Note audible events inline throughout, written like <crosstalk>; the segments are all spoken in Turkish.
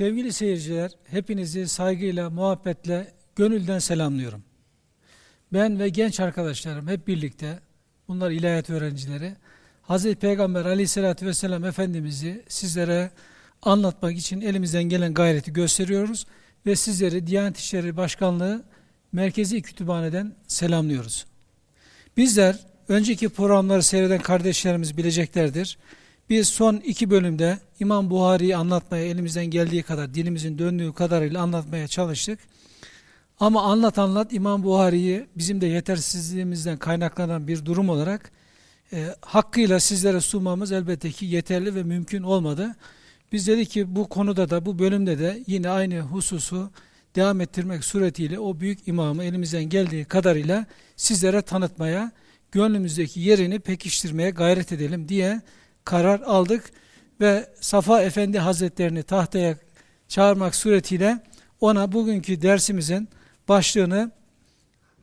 Sevgili seyirciler, hepinizi saygıyla, muhabbetle, gönülden selamlıyorum. Ben ve genç arkadaşlarım hep birlikte, bunlar ilahiyat öğrencileri, Hz. Peygamber aleyhissalatü vesselam Efendimiz'i sizlere anlatmak için elimizden gelen gayreti gösteriyoruz ve sizleri Diyanet İşleri Başkanlığı Merkezi Kütüphane'den selamlıyoruz. Bizler, önceki programları seyreden kardeşlerimiz bileceklerdir. Biz son iki bölümde İmam Buhari'yi anlatmaya elimizden geldiği kadar, dilimizin döndüğü kadarıyla anlatmaya çalıştık. Ama anlat anlat İmam Buhari'yi bizim de yetersizliğimizden kaynaklanan bir durum olarak e, hakkıyla sizlere sunmamız elbette ki yeterli ve mümkün olmadı. Biz dedik ki bu konuda da bu bölümde de yine aynı hususu devam ettirmek suretiyle o büyük imamı elimizden geldiği kadarıyla sizlere tanıtmaya, gönlümüzdeki yerini pekiştirmeye gayret edelim diye karar aldık ve Safa Efendi Hazretlerini tahtaya çağırmak suretiyle ona bugünkü dersimizin başlığını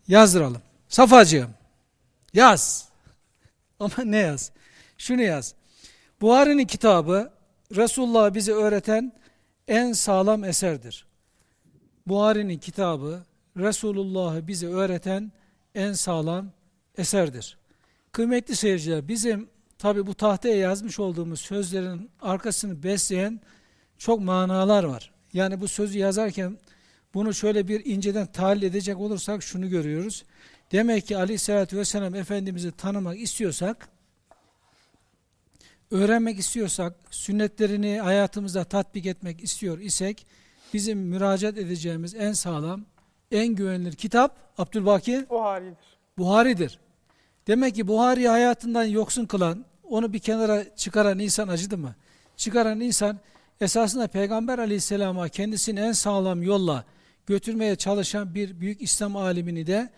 yazdıralım. Safacığım yaz. <laughs> Ama ne yaz? Şunu yaz. Buhari'nin kitabı Resulullah bize öğreten en sağlam eserdir. Buhari'nin kitabı Resulullah'ı bize öğreten en sağlam eserdir. Kıymetli seyirciler bizim tabi bu tahtaya yazmış olduğumuz sözlerin arkasını besleyen çok manalar var. Yani bu sözü yazarken bunu şöyle bir inceden tahlil edecek olursak şunu görüyoruz. Demek ki aleyhissalatü vesselam Efendimiz'i tanımak istiyorsak, öğrenmek istiyorsak, sünnetlerini hayatımızda tatbik etmek istiyor isek, bizim müracaat edeceğimiz en sağlam, en güvenilir kitap Abdülbaki Buhari'dir. Buhari'dir. Demek ki Buhari hayatından yoksun kılan, onu bir kenara çıkaran insan acıdı mı? Çıkaran insan esasında Peygamber aleyhisselama kendisini en sağlam yolla götürmeye çalışan bir büyük İslam alimini de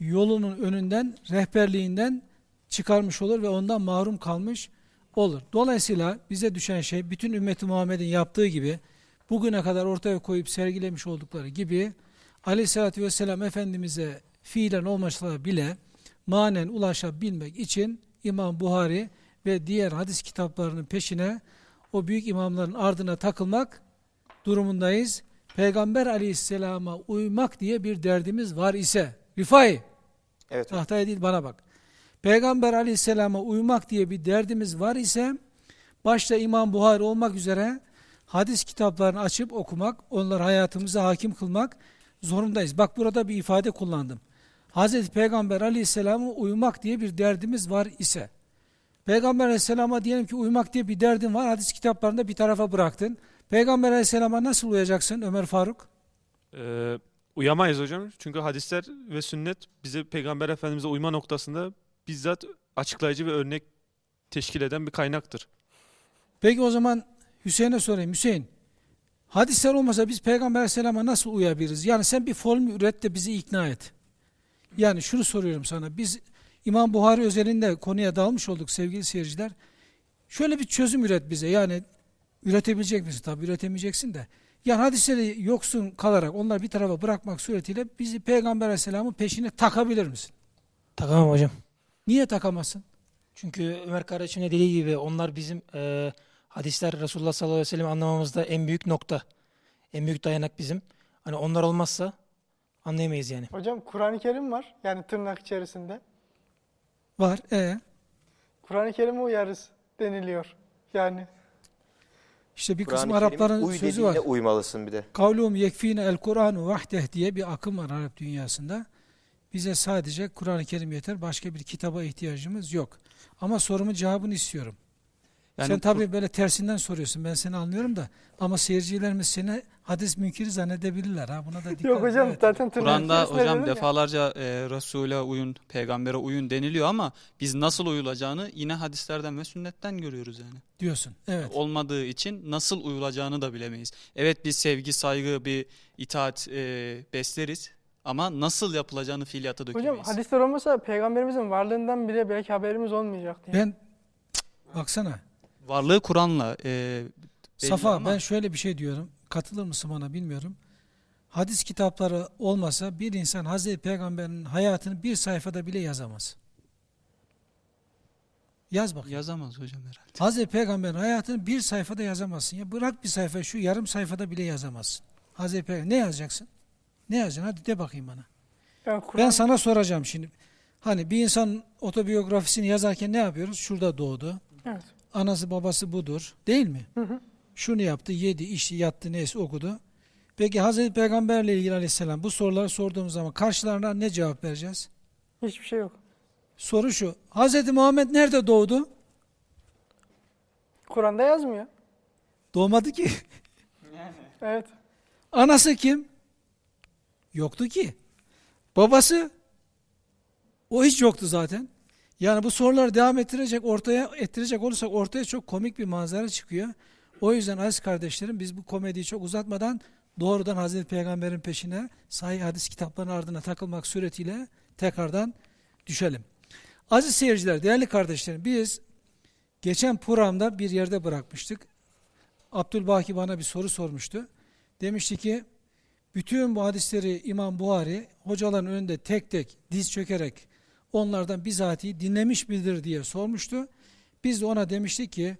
yolunun önünden, rehberliğinden çıkarmış olur ve ondan mahrum kalmış olur. Dolayısıyla bize düşen şey bütün ümmeti Muhammed'in yaptığı gibi bugüne kadar ortaya koyup sergilemiş oldukları gibi aleyhissalatü vesselam Efendimiz'e fiilen olmasa bile manen ulaşabilmek için İmam Buhari ve diğer hadis kitaplarının peşine o büyük imamların ardına takılmak durumundayız. Peygamber aleyhisselama uymak diye bir derdimiz var ise Rifai Evet. tahtaya değil bana bak. Peygamber aleyhisselama uymak diye bir derdimiz var ise başta İmam Buhari olmak üzere hadis kitaplarını açıp okumak, onları hayatımıza hakim kılmak zorundayız. Bak burada bir ifade kullandım. Hazreti Peygamber aleyhisselama uymak diye bir derdimiz var ise Peygamber aleyhisselama diyelim ki uymak diye bir derdin var, hadis kitaplarında bir tarafa bıraktın. Peygamber aleyhisselama nasıl uyacaksın Ömer Faruk? Ee, uyamayız hocam. Çünkü hadisler ve sünnet bize Peygamber Efendimiz'e uyma noktasında bizzat açıklayıcı ve örnek teşkil eden bir kaynaktır. Peki o zaman Hüseyin'e sorayım. Hüseyin, hadisler olmasa biz Peygamber aleyhisselama nasıl uyabiliriz? Yani sen bir formül üret de bizi ikna et. Yani şunu soruyorum sana. Biz İmam Buhari özelinde konuya dalmış olduk sevgili seyirciler. Şöyle bir çözüm üret bize. Yani üretebilecek misin? Tabi üretemeyeceksin de. Yani hadisleri yoksun kalarak onları bir tarafa bırakmak suretiyle bizi Peygamber Aleyhisselam'ın peşine takabilir misin? Takamam hocam. Niye takamazsın? Çünkü Ömer kardeşim ne dediği gibi onlar bizim e, hadisler Resulullah sallallahu aleyhi ve sellem anlamamızda en büyük nokta. En büyük dayanak bizim. Hani onlar olmazsa anlayamayız yani. Hocam Kur'an-ı Kerim var. Yani tırnak içerisinde. Var. E Kur'an-ı Kerim'e uyarız deniliyor. Yani işte bir kısım Arapların uy sözü var. uymalısın bir de. Kavlum yekfine el Kur'anu vahdeh diye bir akım var Arap dünyasında. Bize sadece Kur'an-ı Kerim yeter. Başka bir kitaba ihtiyacımız yok. Ama sorumun cevabını istiyorum. Yani Sen tabii böyle tersinden soruyorsun. Ben seni anlıyorum da ama seyircilerimiz seni hadis münkiri zannedebilirler. Ha buna da dikkat yok hocam evet. zaten Kur'an'da hocam defalarca e, Resul'e uyun, peygambere uyun deniliyor ama biz nasıl uyulacağını yine hadislerden ve sünnetten görüyoruz yani. diyorsun. Evet. Olmadığı için nasıl uyulacağını da bilemeyiz. Evet biz sevgi, saygı, bir itaat e, besleriz ama nasıl yapılacağını fiiliyata Hocam dökemeyiz. hadisler olmasa peygamberimizin varlığından bile belki haberimiz olmayacaktı. Yani. Ben baksana. Varlığı Kur'an'la e, Safa ama ben şöyle bir şey diyorum. Katılır mısın bana bilmiyorum. Hadis kitapları olmasa bir insan Hazreti Peygamber'in hayatını bir sayfada bile yazamaz. Yaz bakayım. Yazamaz hocam herhalde. Hazreti Peygamber'in hayatını bir sayfada yazamazsın. Ya bırak bir sayfa şu yarım sayfada bile yazamazsın. Hazreti Peygamber ne yazacaksın? Ne yazacaksın? Hadi de bakayım bana. Ben Ben sana soracağım şimdi. Hani bir insan otobiyografisini yazarken ne yapıyoruz? Şurada doğdu. Evet. Anası babası budur. Değil mi? Hı hı. Şunu yaptı, yedi, içti, yattı, neyse okudu. Peki Hazreti Peygamberle ilgili aleyhisselam bu soruları sorduğumuz zaman karşılarına ne cevap vereceğiz? hiçbir şey yok. Soru şu. Hazreti Muhammed nerede doğdu? Kur'an'da yazmıyor. Doğmadı ki. <laughs> Evet. Anası kim? Yoktu ki. Babası? O hiç yoktu zaten. Yani bu soruları devam ettirecek, ortaya ettirecek olursak ortaya çok komik bir manzara çıkıyor. O yüzden aziz kardeşlerim biz bu komediyi çok uzatmadan doğrudan Hazreti Peygamber'in peşine sahih hadis kitaplarının ardına takılmak suretiyle tekrardan düşelim. Aziz seyirciler, değerli kardeşlerim biz geçen programda bir yerde bırakmıştık. Abdülbaki bana bir soru sormuştu. Demişti ki bütün bu hadisleri İmam Buhari hocaların önünde tek tek diz çökerek onlardan bizatihi dinlemiş midir diye sormuştu. Biz de ona demiştik ki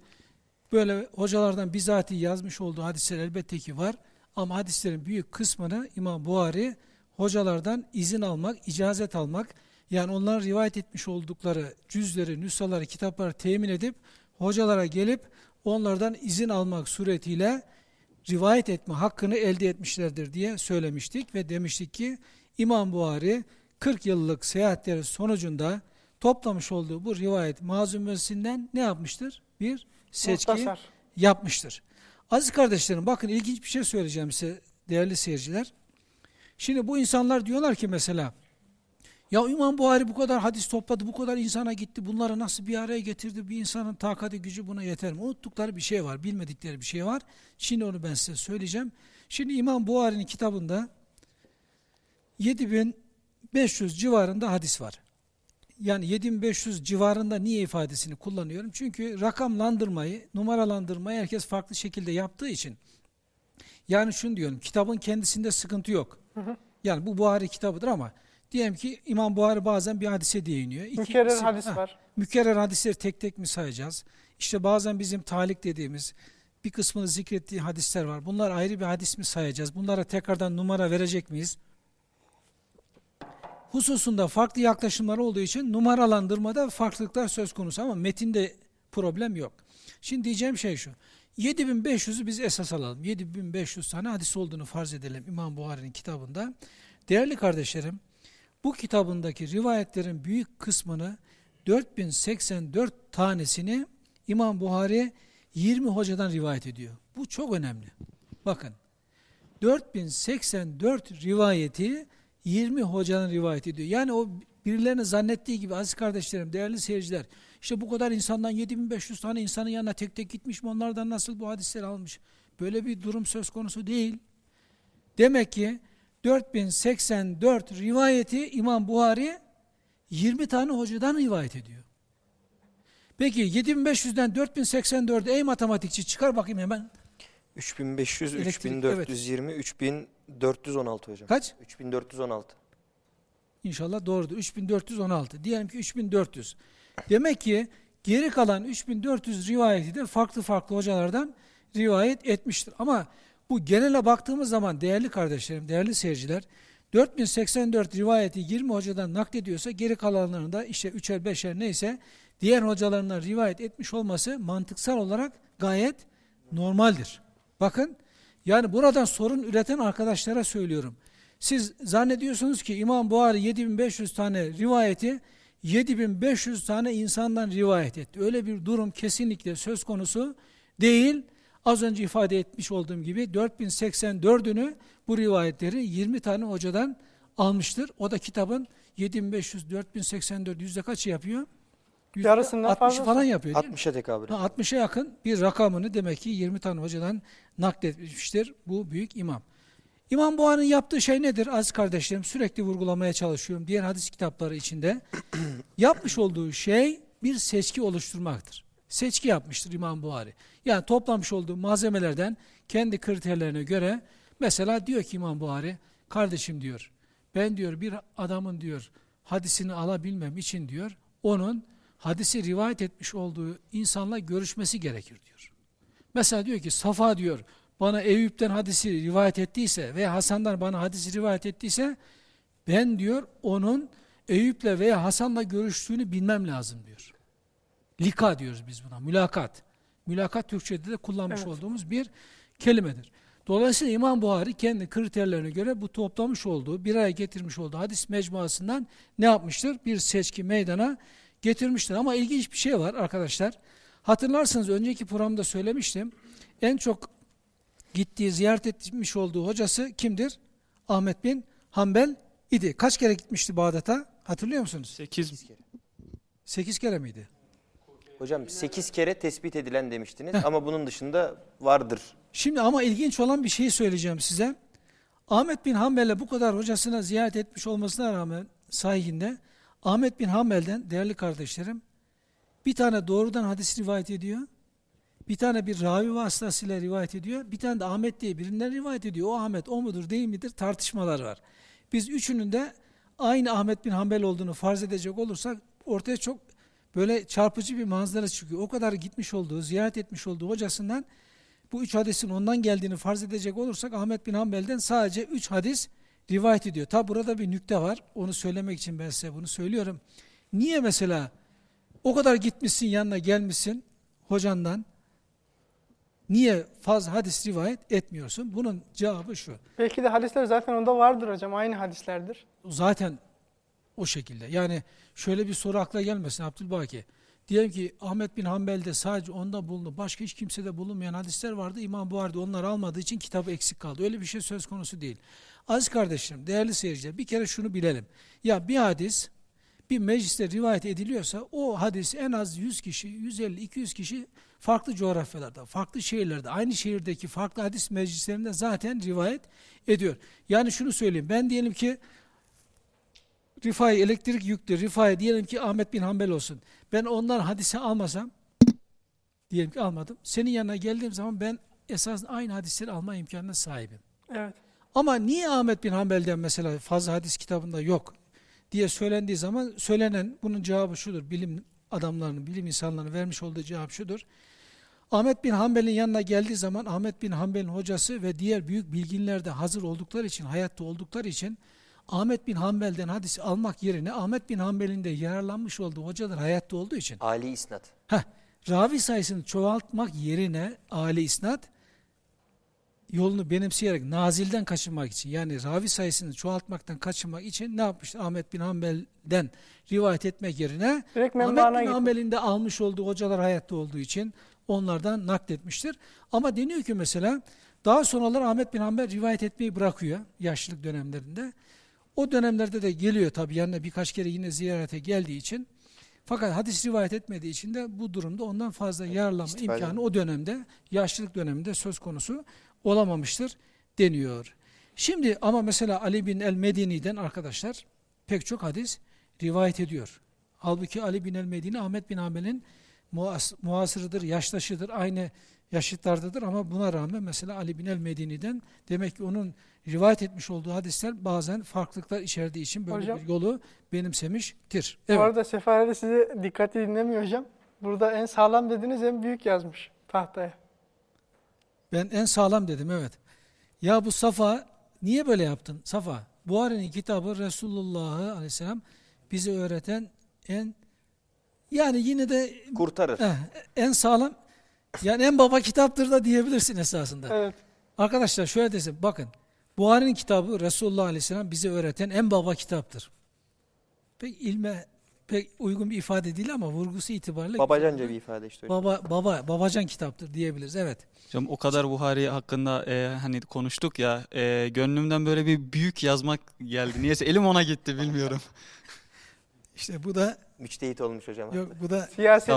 böyle hocalardan bizatihi yazmış olduğu hadisler elbette ki var ama hadislerin büyük kısmını İmam Buhari hocalardan izin almak, icazet almak yani onların rivayet etmiş oldukları cüzleri, nüshaları, kitapları temin edip hocalara gelip onlardan izin almak suretiyle rivayet etme hakkını elde etmişlerdir diye söylemiştik ve demiştik ki İmam Buhari 40 yıllık seyahatleri sonucunda toplamış olduğu bu rivayet mazumesinden ne yapmıştır? Bir seçki Muhtasar. yapmıştır. Aziz kardeşlerim bakın ilginç bir şey söyleyeceğim size değerli seyirciler. Şimdi bu insanlar diyorlar ki mesela ya İmam Buhari bu kadar hadis topladı, bu kadar insana gitti, bunları nasıl bir araya getirdi, bir insanın takati gücü buna yeter mi? Unuttukları bir şey var, bilmedikleri bir şey var. Şimdi onu ben size söyleyeceğim. Şimdi İmam Buhari'nin kitabında 7500 civarında hadis var. Yani 7500 civarında niye ifadesini kullanıyorum? Çünkü rakamlandırmayı, numaralandırmayı herkes farklı şekilde yaptığı için. Yani şunu diyorum, kitabın kendisinde sıkıntı yok. Yani bu Buhari kitabıdır ama diyelim ki İmam Buhari bazen bir hadise değiniyor. İki Mükerrer isim- hadis Ha, var. Mükerrer hadisleri tek tek mi sayacağız? İşte bazen bizim talik dediğimiz bir kısmını zikrettiği hadisler var. Bunlar ayrı bir hadis mi sayacağız? Bunlara tekrardan numara verecek miyiz? Hususunda farklı yaklaşımlar olduğu için numaralandırmada farklılıklar söz konusu ama metinde problem yok. Şimdi diyeceğim şey şu. 7500'ü biz esas alalım. 7500 tane hadis olduğunu farz edelim İmam Buhari'nin kitabında. Değerli kardeşlerim, bu kitabındaki rivayetlerin büyük kısmını 4084 tanesini İmam Buhari 20 hocadan rivayet ediyor. Bu çok önemli. Bakın 4084 rivayeti 20 hocanın rivayet ediyor. Yani o birilerinin zannettiği gibi aziz kardeşlerim, değerli seyirciler, işte bu kadar insandan 7500 tane insanın yanına tek tek gitmiş mi onlardan nasıl bu hadisleri almış? Böyle bir durum söz konusu değil. Demek ki 4084 rivayeti İmam Buhari 20 tane hocadan rivayet ediyor. Peki 7500'den 4084'e ey matematikçi çıkar bakayım hemen. 3500, Elektrik, 3420, 3416 hocam. Kaç? 3416. İnşallah doğrudur. 3416. Diyelim ki 3400. Demek ki geri kalan 3400 rivayeti de farklı farklı hocalardan rivayet etmiştir. Ama bu genele baktığımız zaman değerli kardeşlerim, değerli seyirciler 4084 rivayeti 20 hocadan naklediyorsa geri kalanlarını da işte 3'er 5'er neyse diğer hocalarından rivayet etmiş olması mantıksal olarak gayet normaldir. Bakın yani buradan sorun üreten arkadaşlara söylüyorum. Siz zannediyorsunuz ki İmam Buhari 7500 tane rivayeti 7500 tane insandan rivayet etti. Öyle bir durum kesinlikle söz konusu değil. Az önce ifade etmiş olduğum gibi 4084'ünü bu rivayetleri 20 tane hocadan almıştır. O da kitabın 7500 4084 yüzde kaç yapıyor? Yüzde Yarısından 60 fazlası. falan yapıyor değil mi? 60'a tekabül. Ha, 60'a yakın bir rakamını demek ki 20 tane hocadan nakletmiştir bu büyük imam. İmam Buhari'nin yaptığı şey nedir aziz kardeşlerim? Sürekli vurgulamaya çalışıyorum diğer hadis kitapları içinde. <clears throat> Yapmış olduğu şey bir seçki oluşturmaktır. Seçki yapmıştır İmam Buhari. Yani toplamış olduğu malzemelerden kendi kriterlerine göre mesela diyor ki İmam Buhari, kardeşim diyor, ben diyor bir adamın diyor hadisini alabilmem için diyor, onun hadisi rivayet etmiş olduğu insanla görüşmesi gerekir diyor. Mesela diyor ki Safa diyor bana Eyüp'ten hadisi rivayet ettiyse veya Hasan'dan bana hadisi rivayet ettiyse ben diyor onun Eyüp'le veya Hasan'la görüştüğünü bilmem lazım diyor. Lika diyoruz biz buna. Mülakat. Mülakat Türkçe'de de kullanmış Evet. olduğumuz bir kelimedir. Dolayısıyla İmam Buhari kendi kriterlerine göre bu toplamış olduğu, bir araya getirmiş olduğu hadis mecmuasından ne yapmıştır? Bir seçki meydana getirmiştir. Ama ilginç bir şey var arkadaşlar. Hatırlarsanız önceki programda söylemiştim. En çok gittiği, ziyaret etmiş olduğu hocası kimdir? Ahmet bin Hanbel idi. Kaç kere gitmişti Bağdat'a? Hatırlıyor musunuz? 8 Sekiz kere miydi? Hocam 8 kere tespit edilen demiştiniz <laughs> ama bunun dışında vardır. Şimdi ama ilginç olan bir şey söyleyeceğim size. Ahmet bin Hanbel'e bu kadar hocasına ziyaret etmiş olmasına rağmen sahihinde Ahmet bin Hanbel'den değerli kardeşlerim bir tane doğrudan hadis rivayet ediyor. Bir tane bir ravi vasıtasıyla rivayet ediyor. Bir tane de Ahmet diye birinden rivayet ediyor. O Ahmet o mudur değil midir tartışmalar var. Biz üçünün de aynı Ahmet bin Hanbel olduğunu farz edecek olursak ortaya çok böyle çarpıcı bir manzara çıkıyor. O kadar gitmiş olduğu, ziyaret etmiş olduğu hocasından bu üç hadisin ondan geldiğini farz edecek olursak Ahmet bin Hanbel'den sadece üç hadis rivayet ediyor. Tabi burada bir nükte var. Onu söylemek için ben size bunu söylüyorum. Niye mesela o kadar gitmişsin yanına gelmişsin hocandan niye fazla hadis rivayet etmiyorsun? Bunun cevabı şu. Belki de hadisler zaten onda vardır hocam. Aynı hadislerdir. Zaten o şekilde. Yani şöyle bir soru akla gelmesin Abdülbaki. Diyelim ki Ahmet bin Hanbel'de sadece onda bulundu. Başka hiç kimsede bulunmayan hadisler vardı. İmam Buhari'de onları almadığı için kitabı eksik kaldı. Öyle bir şey söz konusu değil. Aziz kardeşlerim, değerli seyirciler bir kere şunu bilelim. Ya bir hadis bir mecliste rivayet ediliyorsa o hadis en az 100 kişi, 150, 200 kişi farklı coğrafyalarda, farklı şehirlerde, aynı şehirdeki farklı hadis meclislerinde zaten rivayet ediyor. Yani şunu söyleyeyim. Ben diyelim ki Rifai elektrik yüklü Rifai diyelim ki Ahmet bin Hanbel olsun. Ben ondan hadise almasam diyelim ki almadım. Senin yanına geldiğim zaman ben esas aynı hadisleri alma imkanına sahibim. Evet. Ama niye Ahmet bin Hanbel'den mesela fazla hadis kitabında yok diye söylendiği zaman söylenen bunun cevabı şudur. Bilim adamlarının, bilim insanlarının vermiş olduğu cevap şudur. Ahmet bin Hanbel'in yanına geldiği zaman Ahmet bin Hanbel'in hocası ve diğer büyük bilginler de hazır oldukları için, hayatta oldukları için Ahmet bin Hanbel'den hadis almak yerine Ahmet bin Hanbel'in de yararlanmış olduğu hocalar hayatta olduğu için Ali isnat. heh, ravi sayısını çoğaltmak yerine Ali isnat yolunu benimseyerek nazilden kaçınmak için yani ravi sayısını çoğaltmaktan kaçınmak için ne yapmıştır? Ahmet bin Hanbel'den rivayet etmek yerine Direkt Ahmet bin. Hanbel'in de almış olduğu hocalar hayatta olduğu için onlardan nakletmiştir. Ama deniyor ki mesela daha sonralar Ahmet bin Hanbel rivayet etmeyi bırakıyor yaşlılık dönemlerinde. O dönemlerde de geliyor tabi yanına birkaç kere yine ziyarete geldiği için. Fakat hadis rivayet etmediği için de bu durumda ondan fazla yararlanma istifade. imkanı o dönemde, yaşlılık döneminde söz konusu olamamıştır deniyor. Şimdi ama mesela Ali bin el-Medini'den arkadaşlar pek çok hadis rivayet ediyor. Halbuki Ali bin el-Medini Ahmet bin Hanbel'in muas muasırıdır, yaştaşıdır, aynı yaşıtlardadır ama buna rağmen mesela Ali bin el-Medini'den demek ki onun rivayet etmiş olduğu hadisler bazen farklılıklar içerdiği için böyle Hocam. bir yolu benimsemiştir. Bu Evet. arada Sefare'de sizi dikkatli dinlemiyor hocam. Burada en sağlam dediniz en büyük yazmış tahtaya. Ben en sağlam dedim evet. Ya bu Safa niye böyle yaptın? Safa. Buhari'nin kitabı Resulullah'ı aleyhisselam bize öğreten en yani yine de Kurtarır. eh, en sağlam yani en baba kitaptır da diyebilirsin esasında. Evet. Arkadaşlar şöyle desem bakın Buhari'nin kitabı Resulullah Aleyhisselam bize öğreten en baba kitaptır. Pek ilme pek uygun bir ifade değil ama vurgusu itibariyle Babacanca bir ifade işte. baba baba babacan kitaptır diyebiliriz. Evet. Hocam o kadar Buhari hakkında e, hani konuştuk ya e, gönlümden böyle bir büyük yazmak geldi. Niyeyse elim ona gitti bilmiyorum. <laughs> İşte bu da Müçtehit olmuş hocam. yok bu da Siyaset.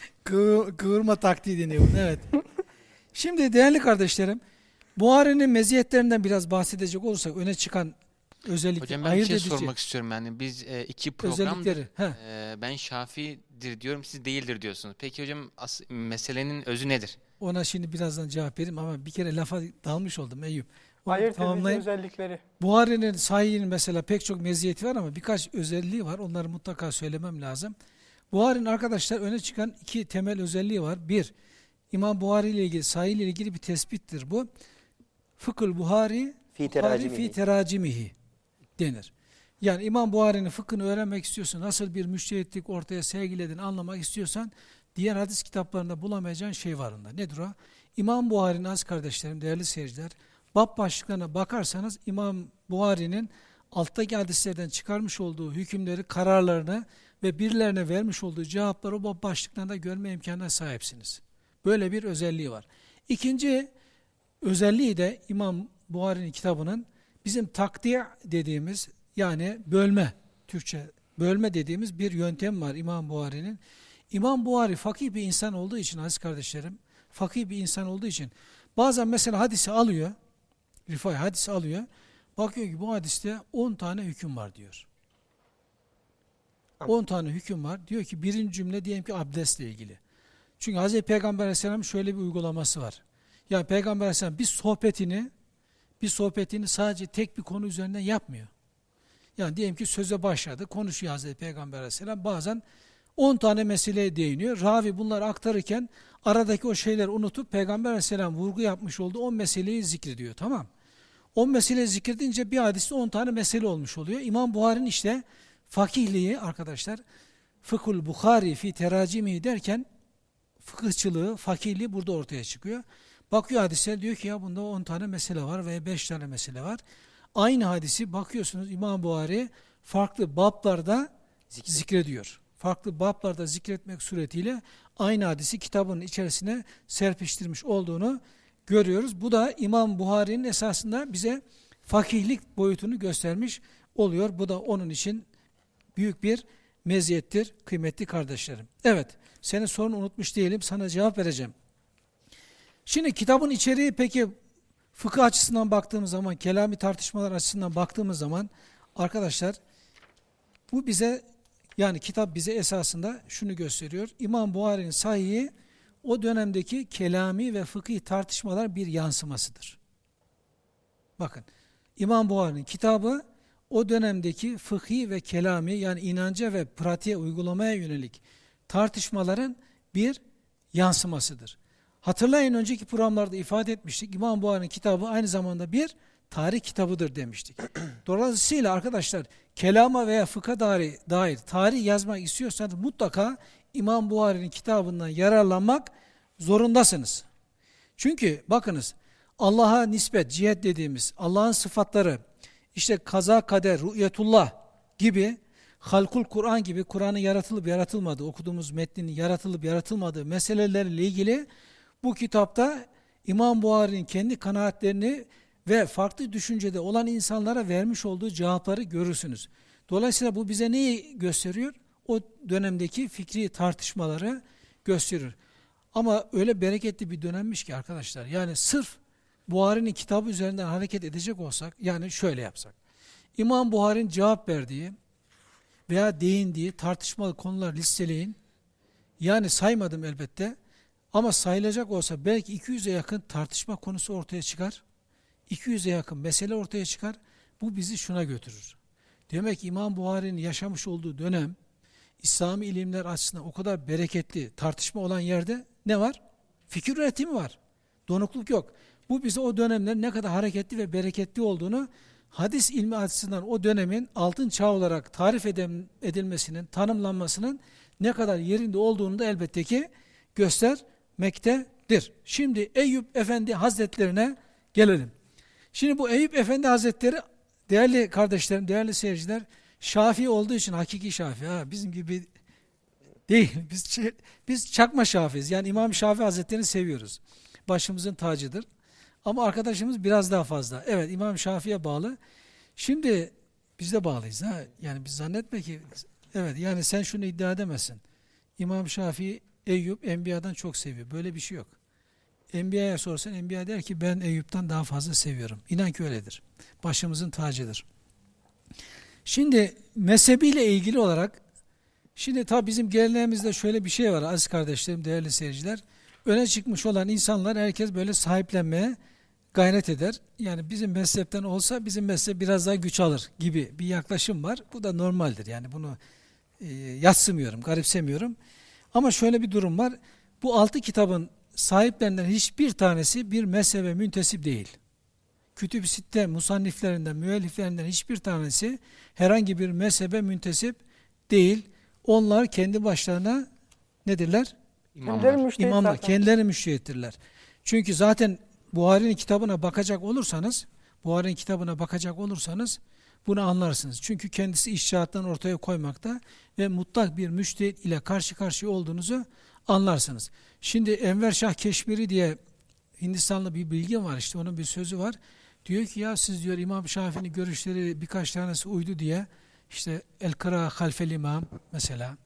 <laughs> Kıvır, kıvırma taktiği deniyor. Evet. <laughs> Şimdi değerli kardeşlerim, Buhari'nin meziyetlerinden biraz bahsedecek olursak öne çıkan özellikler, Hocam ben bir şey edici sormak istiyorum yani biz e, iki. Heh. e, ben Şafii'dir diyorum siz değildir diyorsunuz. Peki hocam as- meselenin özü nedir? Ona şimdi birazdan cevap vereyim ama bir kere lafa dalmış oldum Eyüp. Ayırt edici özellikleri. Buhari'nin sahihinin mesela pek çok meziyeti var ama birkaç özelliği var. Onları mutlaka söylemem lazım. Buhari'nin arkadaşlar öne çıkan iki temel özelliği var. Bir, İmam Buhari ile ilgili, sahih ile ilgili bir tespittir bu. Fıkıl Buhari, Fi Buhari teracimihi. fi teracimihi denir. Yani İmam Buhari'nin fıkhını öğrenmek istiyorsan, nasıl bir müştehitlik ortaya sergilediğini anlamak istiyorsan, diğer hadis kitaplarında bulamayacağın şey var onda. Nedir o? İmam Buhari'nin az kardeşlerim, değerli seyirciler, bab başlıklarına bakarsanız İmam Buhari'nin alttaki hadislerden çıkarmış olduğu hükümleri, kararlarını ve birilerine vermiş olduğu cevapları bab başlıklarında görme imkanına sahipsiniz. Böyle bir özelliği var. İkinci özelliği de İmam Buhari'nin kitabının bizim takdir dediğimiz yani bölme, Türkçe bölme dediğimiz bir yöntem var İmam Buhari'nin. İmam Buhari fakih bir insan olduğu için aziz kardeşlerim, fakih bir insan olduğu için bazen mesela hadisi alıyor, rifai hadisi alıyor, bakıyor ki bu hadiste 10 tane hüküm var diyor. 10 tane hüküm var. Diyor ki birinci cümle diyelim ki abdestle ilgili. Çünkü Hz. Peygamber Aleyhisselam şöyle bir uygulaması var. Yani Peygamber Aleyhisselam bir sohbetini bir sohbetini sadece tek bir konu üzerinden yapmıyor. Yani diyelim ki söze başladı, konuşuyor Hazreti Peygamber Aleyhisselam. Bazen 10 tane meseleye değiniyor. Ravi bunları aktarırken aradaki o şeyleri unutup Peygamber Aleyhisselam vurgu yapmış olduğu 10 meseleyi zikrediyor. Tamam 10 mesele zikredince bir hadiste 10 tane mesele olmuş oluyor. İmam Buhari'nin işte fakihliği arkadaşlar Fıkhul Bukhari fi teracimi derken fıkıhçılığı, fakihliği burada ortaya çıkıyor. Bakıyor hadisler diyor ki ya bunda 10 tane mesele var veya 5 tane mesele var. Aynı hadisi bakıyorsunuz İmam Buhari farklı bablarda zikrediyor. Farklı bablarda zikretmek suretiyle aynı hadisi kitabın içerisine serpiştirmiş olduğunu görüyoruz. Bu da İmam Buhari'nin esasında bize fakihlik boyutunu göstermiş oluyor. Bu da onun için büyük bir meziyettir kıymetli kardeşlerim. Evet, senin sorunu unutmuş değilim. Sana cevap vereceğim. Şimdi kitabın içeriği peki fıkıh açısından baktığımız zaman, kelami tartışmalar açısından baktığımız zaman arkadaşlar bu bize yani kitap bize esasında şunu gösteriyor. İmam Buhari'nin sahihi o dönemdeki kelami ve fıkhi tartışmalar bir yansımasıdır. Bakın İmam Buhari'nin kitabı o dönemdeki fıkhi ve kelami yani inanca ve pratiğe uygulamaya yönelik tartışmaların bir yansımasıdır. Hatırlayın önceki programlarda ifade etmiştik. İmam Buhari'nin kitabı aynı zamanda bir tarih kitabıdır demiştik. <clears throat> Dolayısıyla arkadaşlar kelama veya fıkha dair, dair tarih yazmak istiyorsanız mutlaka İmam Buhari'nin kitabından yararlanmak zorundasınız. Çünkü bakınız Allah'a nispet, cihet dediğimiz Allah'ın sıfatları, işte kaza kader, rü'yetullah gibi halkul Kur'an gibi Kur'an'ın yaratılıp yaratılmadığı, okuduğumuz metnin yaratılıp yaratılmadığı meselelerle ilgili bu kitapta İmam Buhari'nin kendi kanaatlerini ve farklı düşüncede olan insanlara vermiş olduğu cevapları görürsünüz. Dolayısıyla bu bize neyi gösteriyor? O dönemdeki fikri tartışmaları gösterir. Ama öyle bereketli bir dönemmiş ki arkadaşlar. Yani sırf Buhari'nin kitabı üzerinden hareket edecek olsak, yani şöyle yapsak. İmam Buhari'nin cevap verdiği veya değindiği tartışmalı konular listeleyin. Yani saymadım elbette. Ama sayılacak olsa belki 200'e yakın tartışma konusu ortaya çıkar. 200'e yakın mesele ortaya çıkar. Bu bizi şuna götürür. Demek ki İmam Buhari'nin yaşamış olduğu dönem İslami ilimler açısından o kadar bereketli tartışma olan yerde ne var? Fikir üretimi var. Donukluk yok. Bu bize o dönemlerin ne kadar hareketli ve bereketli olduğunu hadis ilmi açısından o dönemin altın çağ olarak tarif edilmesinin, tanımlanmasının ne kadar yerinde olduğunu da elbette ki göstermektedir. Şimdi Eyüp Efendi Hazretlerine gelelim. Şimdi bu Eyüp Efendi Hazretleri değerli kardeşlerim, değerli seyirciler Şafii olduğu için hakiki Şafii. Ha, bizim gibi değil. <laughs> Biz, biz çakma Şafiiz. Yani İmam Şafii Hazretleri'ni seviyoruz. Başımızın tacıdır. Ama arkadaşımız biraz daha fazla. Evet İmam Şafii'ye bağlı. Şimdi biz de bağlıyız. Ha? Yani biz zannetme ki evet yani sen şunu iddia edemezsin. İmam Şafii Eyüp Enbiya'dan çok seviyor. Böyle bir şey yok. Enbiya'ya sorsan Enbiya der ki ben Eyüp'ten daha fazla seviyorum. İnan ki öyledir. Başımızın tacıdır. Şimdi mezhebiyle ilgili olarak şimdi tabi bizim geleneğimizde şöyle bir şey var aziz kardeşlerim, değerli seyirciler. Öne çıkmış olan insanlar herkes böyle sahiplenmeye gayret eder. Yani bizim mezhepten olsa bizim mezhep biraz daha güç alır gibi bir yaklaşım var. Bu da normaldir. Yani bunu e, yatsımıyorum, garipsemiyorum. Ama şöyle bir durum var. Bu altı kitabın sahiplerinden hiçbir tanesi bir mezhebe müntesip değil. Kütüb-i Sitte musanniflerinden, müelliflerinden hiçbir tanesi herhangi bir mezhebe müntesip değil. Onlar kendi başlarına nedirler? İmamlar. İmamlar, kendileri müştehittirler. Çünkü zaten Buhari'nin kitabına bakacak olursanız, Buhari'nin kitabına bakacak olursanız bunu anlarsınız. Çünkü kendisi iştihattan ortaya koymakta ve mutlak bir müştehit ile karşı karşıya olduğunuzu anlarsınız. Şimdi Enver Şah Keşmiri diye Hindistanlı bir bilgi var işte onun bir sözü var. Diyor ki ya siz diyor İmam Şafii'nin görüşleri birkaç tanesi uydu diye işte El Kıra Halfel İmam mesela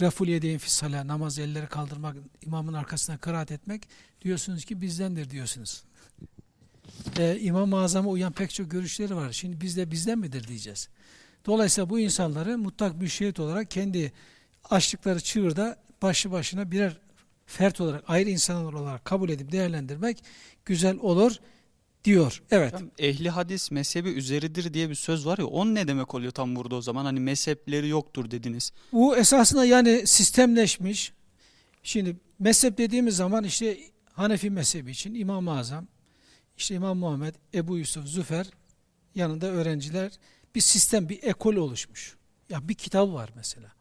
Reful yedeyn fissala namaz elleri kaldırmak, imamın arkasına kıraat etmek diyorsunuz ki bizdendir diyorsunuz. Ee, İmam-ı Azam'a uyan pek çok görüşleri var. Şimdi biz de bizden midir diyeceğiz. Dolayısıyla bu insanları mutlak müşehit olarak kendi açtıkları çığırda başlı başına birer fert olarak, ayrı insanlar olarak kabul edip değerlendirmek güzel olur diyor. Evet. Hocam, Ehli hadis mezhebi üzeridir diye bir söz var ya o ne demek oluyor tam burada o zaman? Hani mezhepleri yoktur dediniz. Bu esasında yani sistemleşmiş. Şimdi mezhep dediğimiz zaman işte Hanefi mezhebi için İmam-ı Azam, işte İmam Muhammed, Ebu Yusuf, Züfer yanında öğrenciler bir sistem, bir ekol oluşmuş. Ya bir kitabı var mesela.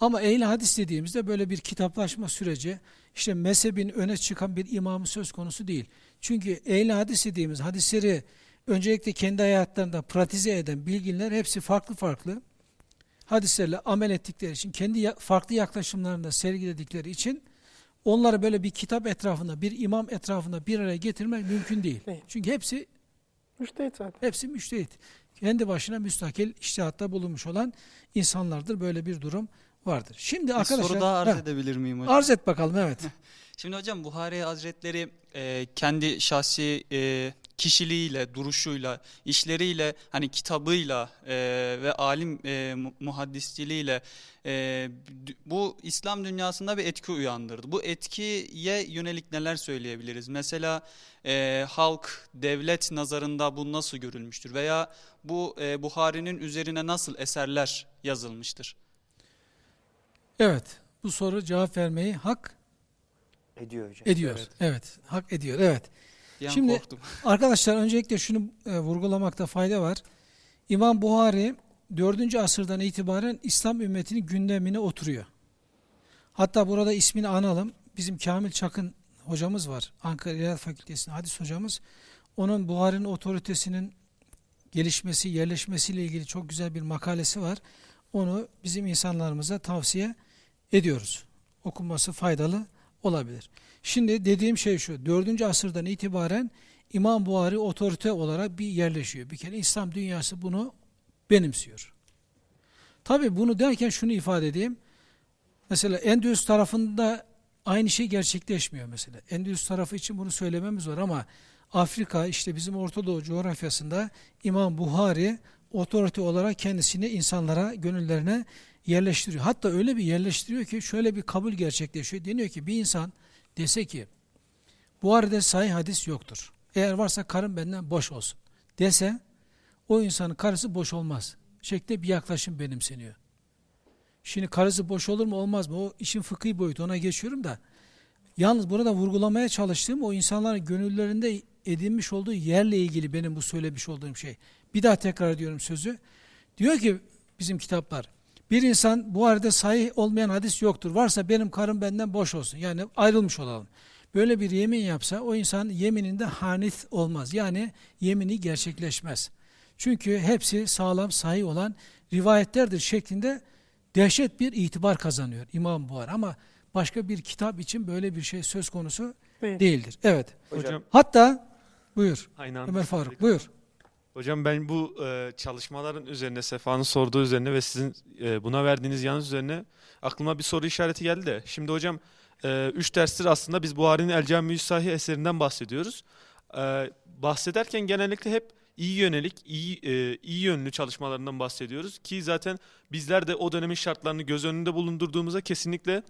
Ama ehli hadis dediğimizde böyle bir kitaplaşma süreci işte mezhebin öne çıkan bir imamı söz konusu değil. Çünkü ehli hadis dediğimiz hadisleri öncelikle kendi hayatlarında pratize eden bilginler hepsi farklı farklı hadislerle amel ettikleri için, kendi farklı yaklaşımlarında sergiledikleri için onları böyle bir kitap etrafında, bir imam etrafında bir araya getirmek mümkün değil. Değil. Çünkü hepsi Müştehit zaten. hepsi müştehit. Kendi başına müstakil iştihatta bulunmuş olan insanlardır. Böyle bir durum vardır. Şimdi Bir arkadaşlar soru daha arz Ha, edebilir miyim hocam? arz et bakalım evet. <laughs> Şimdi hocam Buhari Hazretleri e, kendi şahsi e, kişiliğiyle, duruşuyla, işleriyle, hani kitabıyla e, ve alim e, mu- muhaddisliğiyle e, bu İslam dünyasında bir etki uyandırdı. Bu etkiye yönelik neler söyleyebiliriz? Mesela e, halk, devlet nazarında bu nasıl görülmüştür? Veya bu e, Buhari'nin üzerine nasıl eserler yazılmıştır? Evet. Bu soru cevap vermeyi hak Ediyor hocam. ediyor. Evet. Hak ediyor. Evet. Bir Şimdi- korktum. <laughs> Arkadaşlar öncelikle şunu e, vurgulamakta fayda var. İmam Buhari 4. asırdan itibaren İslam ümmetinin gündemine oturuyor. Hatta burada ismini analım. Bizim Kamil Çakın hocamız var. Ankara İlahiyat Fakültesi'nin hadis hocamız. Onun Buhari'nin otoritesinin gelişmesi, yerleşmesiyle ilgili çok güzel bir makalesi var. Onu bizim insanlarımıza tavsiye ediyoruz. Okunması faydalı olabilir. Şimdi dediğim şey şu. 4. asırdan itibaren İmam Buhari otorite olarak bir yerleşiyor. Bir kere İslam dünyası bunu benimsiyor. Tabi bunu derken şunu ifade edeyim. Mesela Endülüs tarafında aynı şey gerçekleşmiyor mesela. Endülüs tarafı için bunu söylememiz var ama Afrika işte bizim Orta Doğu coğrafyasında İmam Buhari otorite olarak kendisini insanlara, gönüllerine yerleştiriyor. Hatta öyle bir yerleştiriyor ki şöyle bir kabul gerçekleşiyor. Deniyor ki bir insan dese ki Buhari'de sahih hadis yoktur. Eğer varsa karım benden boş olsun dese o insanın karısı boş olmaz. Şeklinde bir yaklaşım benimseniyor. Şimdi karısı boş olur mu olmaz mı? O işin fıkhi boyutu ona geçiyorum da. Yalnız burada vurgulamaya çalıştığım o insanların gönüllerinde edinmiş olduğu yerle ilgili benim bu söylemiş olduğum şey. Bir daha tekrar ediyorum sözü. Diyor ki bizim kitaplar bir insan bu arada sahih olmayan hadis yoktur. Varsa benim karım benden boş olsun. Yani ayrılmış olalım. Böyle bir yemin yapsa o insan yemininde hanith olmaz. Yani yemini gerçekleşmez. Çünkü hepsi sağlam, sahih olan rivayetlerdir şeklinde dehşet bir itibar kazanıyor İmam Buhari. Ama başka bir kitap için böyle bir şey söz konusu Değil. değildir. Evet. Hocam Hatta buyur aynı. Ömer Faruk buyur. Hocam ben bu e, çalışmaların üzerine, Sefa'nın sorduğu üzerine ve sizin e, buna verdiğiniz yanıt üzerine aklıma bir soru işareti geldi de. Şimdi hocam e, üç derstir aslında biz Buhari'nin El Cami-i Sahih eserinden bahsediyoruz. E, bahsederken genellikle hep iyi yönelik, iyi e, iyi yönlü çalışmalarından bahsediyoruz ki zaten bizler de o dönemin şartlarını göz önünde bulundurduğumuzda kesinlikle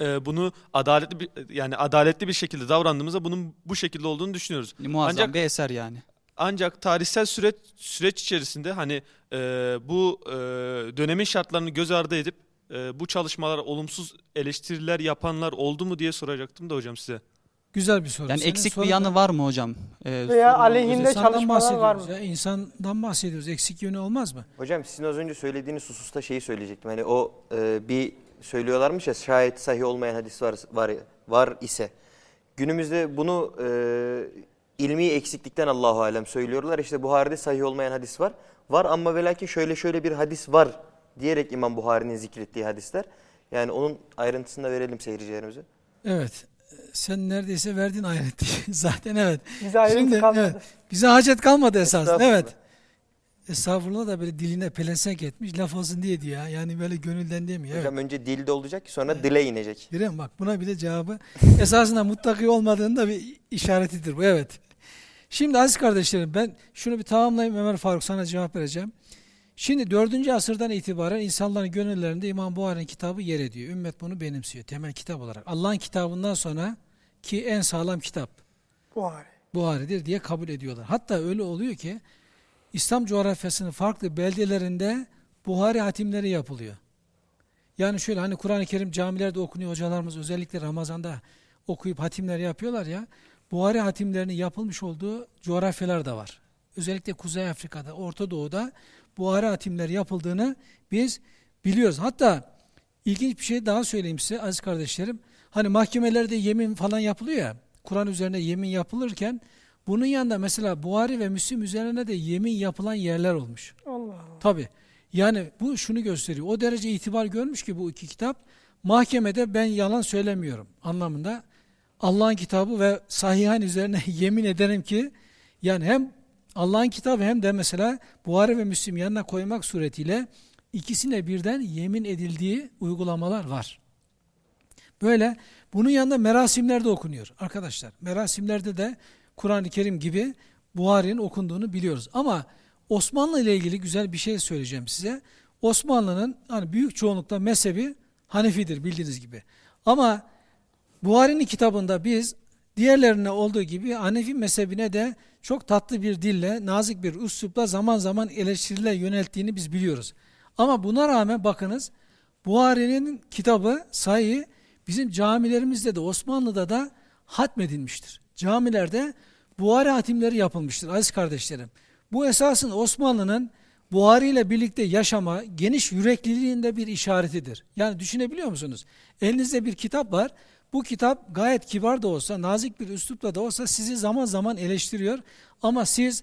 e, bunu adaletli bir yani adaletli bir şekilde davrandığımızda bunun bu şekilde olduğunu düşünüyoruz. Muazzam Ancak- bir eser yani. Ancak tarihsel süreç süreç içerisinde hani e, bu e, dönemin şartlarını göz ardı edip e, bu çalışmalara olumsuz eleştiriler yapanlar oldu mu diye soracaktım da hocam size. Güzel bir soru. Yani Senin eksik bir yanı var mı hocam? Ee, Veya aleyhinde çalışmalar var mı? Ya, insandan bahsediyoruz. Eksik yönü olmaz mı? Hocam sizin az önce söylediğiniz hususta şeyi söyleyecektim. Hani o e, bir söylüyorlarmış ya şayet sahih olmayan hadis var var var ise günümüzde bunu e, ilmi eksiklikten Allahu alem söylüyorlar. İşte Buhari'de sahih olmayan hadis var. Var ama ve lakin şöyle şöyle bir hadis var diyerek İmam Buhari'nin zikrettiği hadisler. Yani onun ayrıntısını da verelim seyircilerimize. Evet. Sen neredeyse verdin ayrıntıyı. <laughs> Zaten evet. Bize ayrıntı Şimdi, kalmadı. evet, bize hacet kalmadı. Estağfurullah. Evet. Estağfurullah da böyle diline pelesenk etmiş. Laf olsun diye diyor ya. Yani böyle gönülden demiyor. Evet. Hocam önce dilde olacak ki sonra dile inecek. Musun? Bak buna bile cevabı <laughs> esasında mutlaki olmadığının da bir işaretidir bu. Evet. Şimdi aziz kardeşlerim ben şunu bir tamamlayayım Ömer Faruk sana cevap vereceğim. Şimdi 4. asırdan itibaren insanların gönüllerinde İmam Buhari'nin kitabı yer ediyor. Ümmet bunu benimsiyor temel kitap olarak. Allah'ın kitabından sonra ki en sağlam kitap Buhari. Buhari'dir diye kabul ediyorlar. Hatta öyle oluyor ki İslam coğrafyasının farklı beldelerinde Buhari hatimleri yapılıyor. Yani şöyle hani Kur'an-ı Kerim camilerde okunuyor hocalarımız özellikle Ramazan'da okuyup hatimler yapıyorlar ya. Buhari hatimlerinin yapılmış olduğu coğrafyalar da var. Özellikle Kuzey Afrika'da, Orta Doğu'da Buhari hatimleri yapıldığını biz biliyoruz. Hatta ilginç bir şey daha söyleyeyim size aziz kardeşlerim. Hani mahkemelerde yemin falan yapılıyor ya. Kur'an üzerine yemin yapılırken bunun yanında mesela Buhari ve Müslim üzerine de yemin yapılan yerler olmuş. Allah Allah. Tabi. Yani bu şunu gösteriyor. O derece itibar görmüş ki bu iki kitap mahkemede ben yalan söylemiyorum anlamında Allah'ın kitabı ve sahihan üzerine <laughs> yemin ederim ki yani hem Allah'ın kitabı hem de mesela Buhari ve Müslim yanına koymak suretiyle ikisine birden yemin edildiği uygulamalar var. Böyle bunun yanında merasimlerde okunuyor arkadaşlar. Merasimlerde de Kur'an-ı Kerim gibi Buhari'nin okunduğunu biliyoruz. Ama Osmanlı ile ilgili güzel bir şey söyleyeceğim size. Osmanlı'nın hani büyük çoğunlukla mezhebi Hanefidir bildiğiniz gibi. Ama Buhari'nin kitabında biz diğerlerine olduğu gibi Hanefi mezhebine de çok tatlı bir dille, nazik bir üslupla zaman zaman eleştiriler yönelttiğini biz biliyoruz. Ama buna rağmen bakınız Buhari'nin kitabı sayı bizim camilerimizde de Osmanlı'da da hatmedilmiştir. Camilerde Buhari hatimleri yapılmıştır aziz kardeşlerim. Bu esasın Osmanlı'nın Buhari ile birlikte yaşama, geniş yürekliliğinde bir işaretidir. Yani düşünebiliyor musunuz? Elinizde bir kitap var. Bu kitap gayet kibar da olsa, nazik bir üslupla da olsa sizi zaman zaman eleştiriyor. Ama siz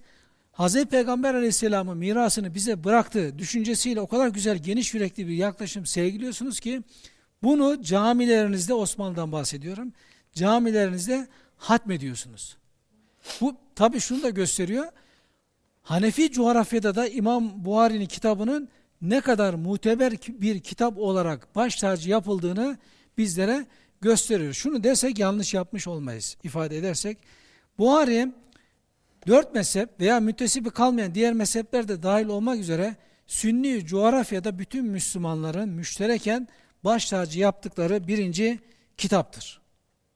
Hz. Peygamber aleyhisselamın mirasını bize bıraktığı düşüncesiyle o kadar güzel, geniş yürekli bir yaklaşım sergiliyorsunuz ki bunu camilerinizde, Osmanlı'dan bahsediyorum, camilerinizde hatmediyorsunuz. Bu tabi şunu da gösteriyor. Hanefi coğrafyada da İmam Buhari'nin kitabının ne kadar muteber bir kitap olarak baş tacı yapıldığını bizlere gösteriyor. Şunu desek yanlış yapmış olmayız ifade edersek. Buhari dört mezhep veya müttesibi kalmayan diğer mezhepler de dahil olmak üzere Sünni coğrafyada bütün Müslümanların müştereken baş tacı yaptıkları birinci kitaptır.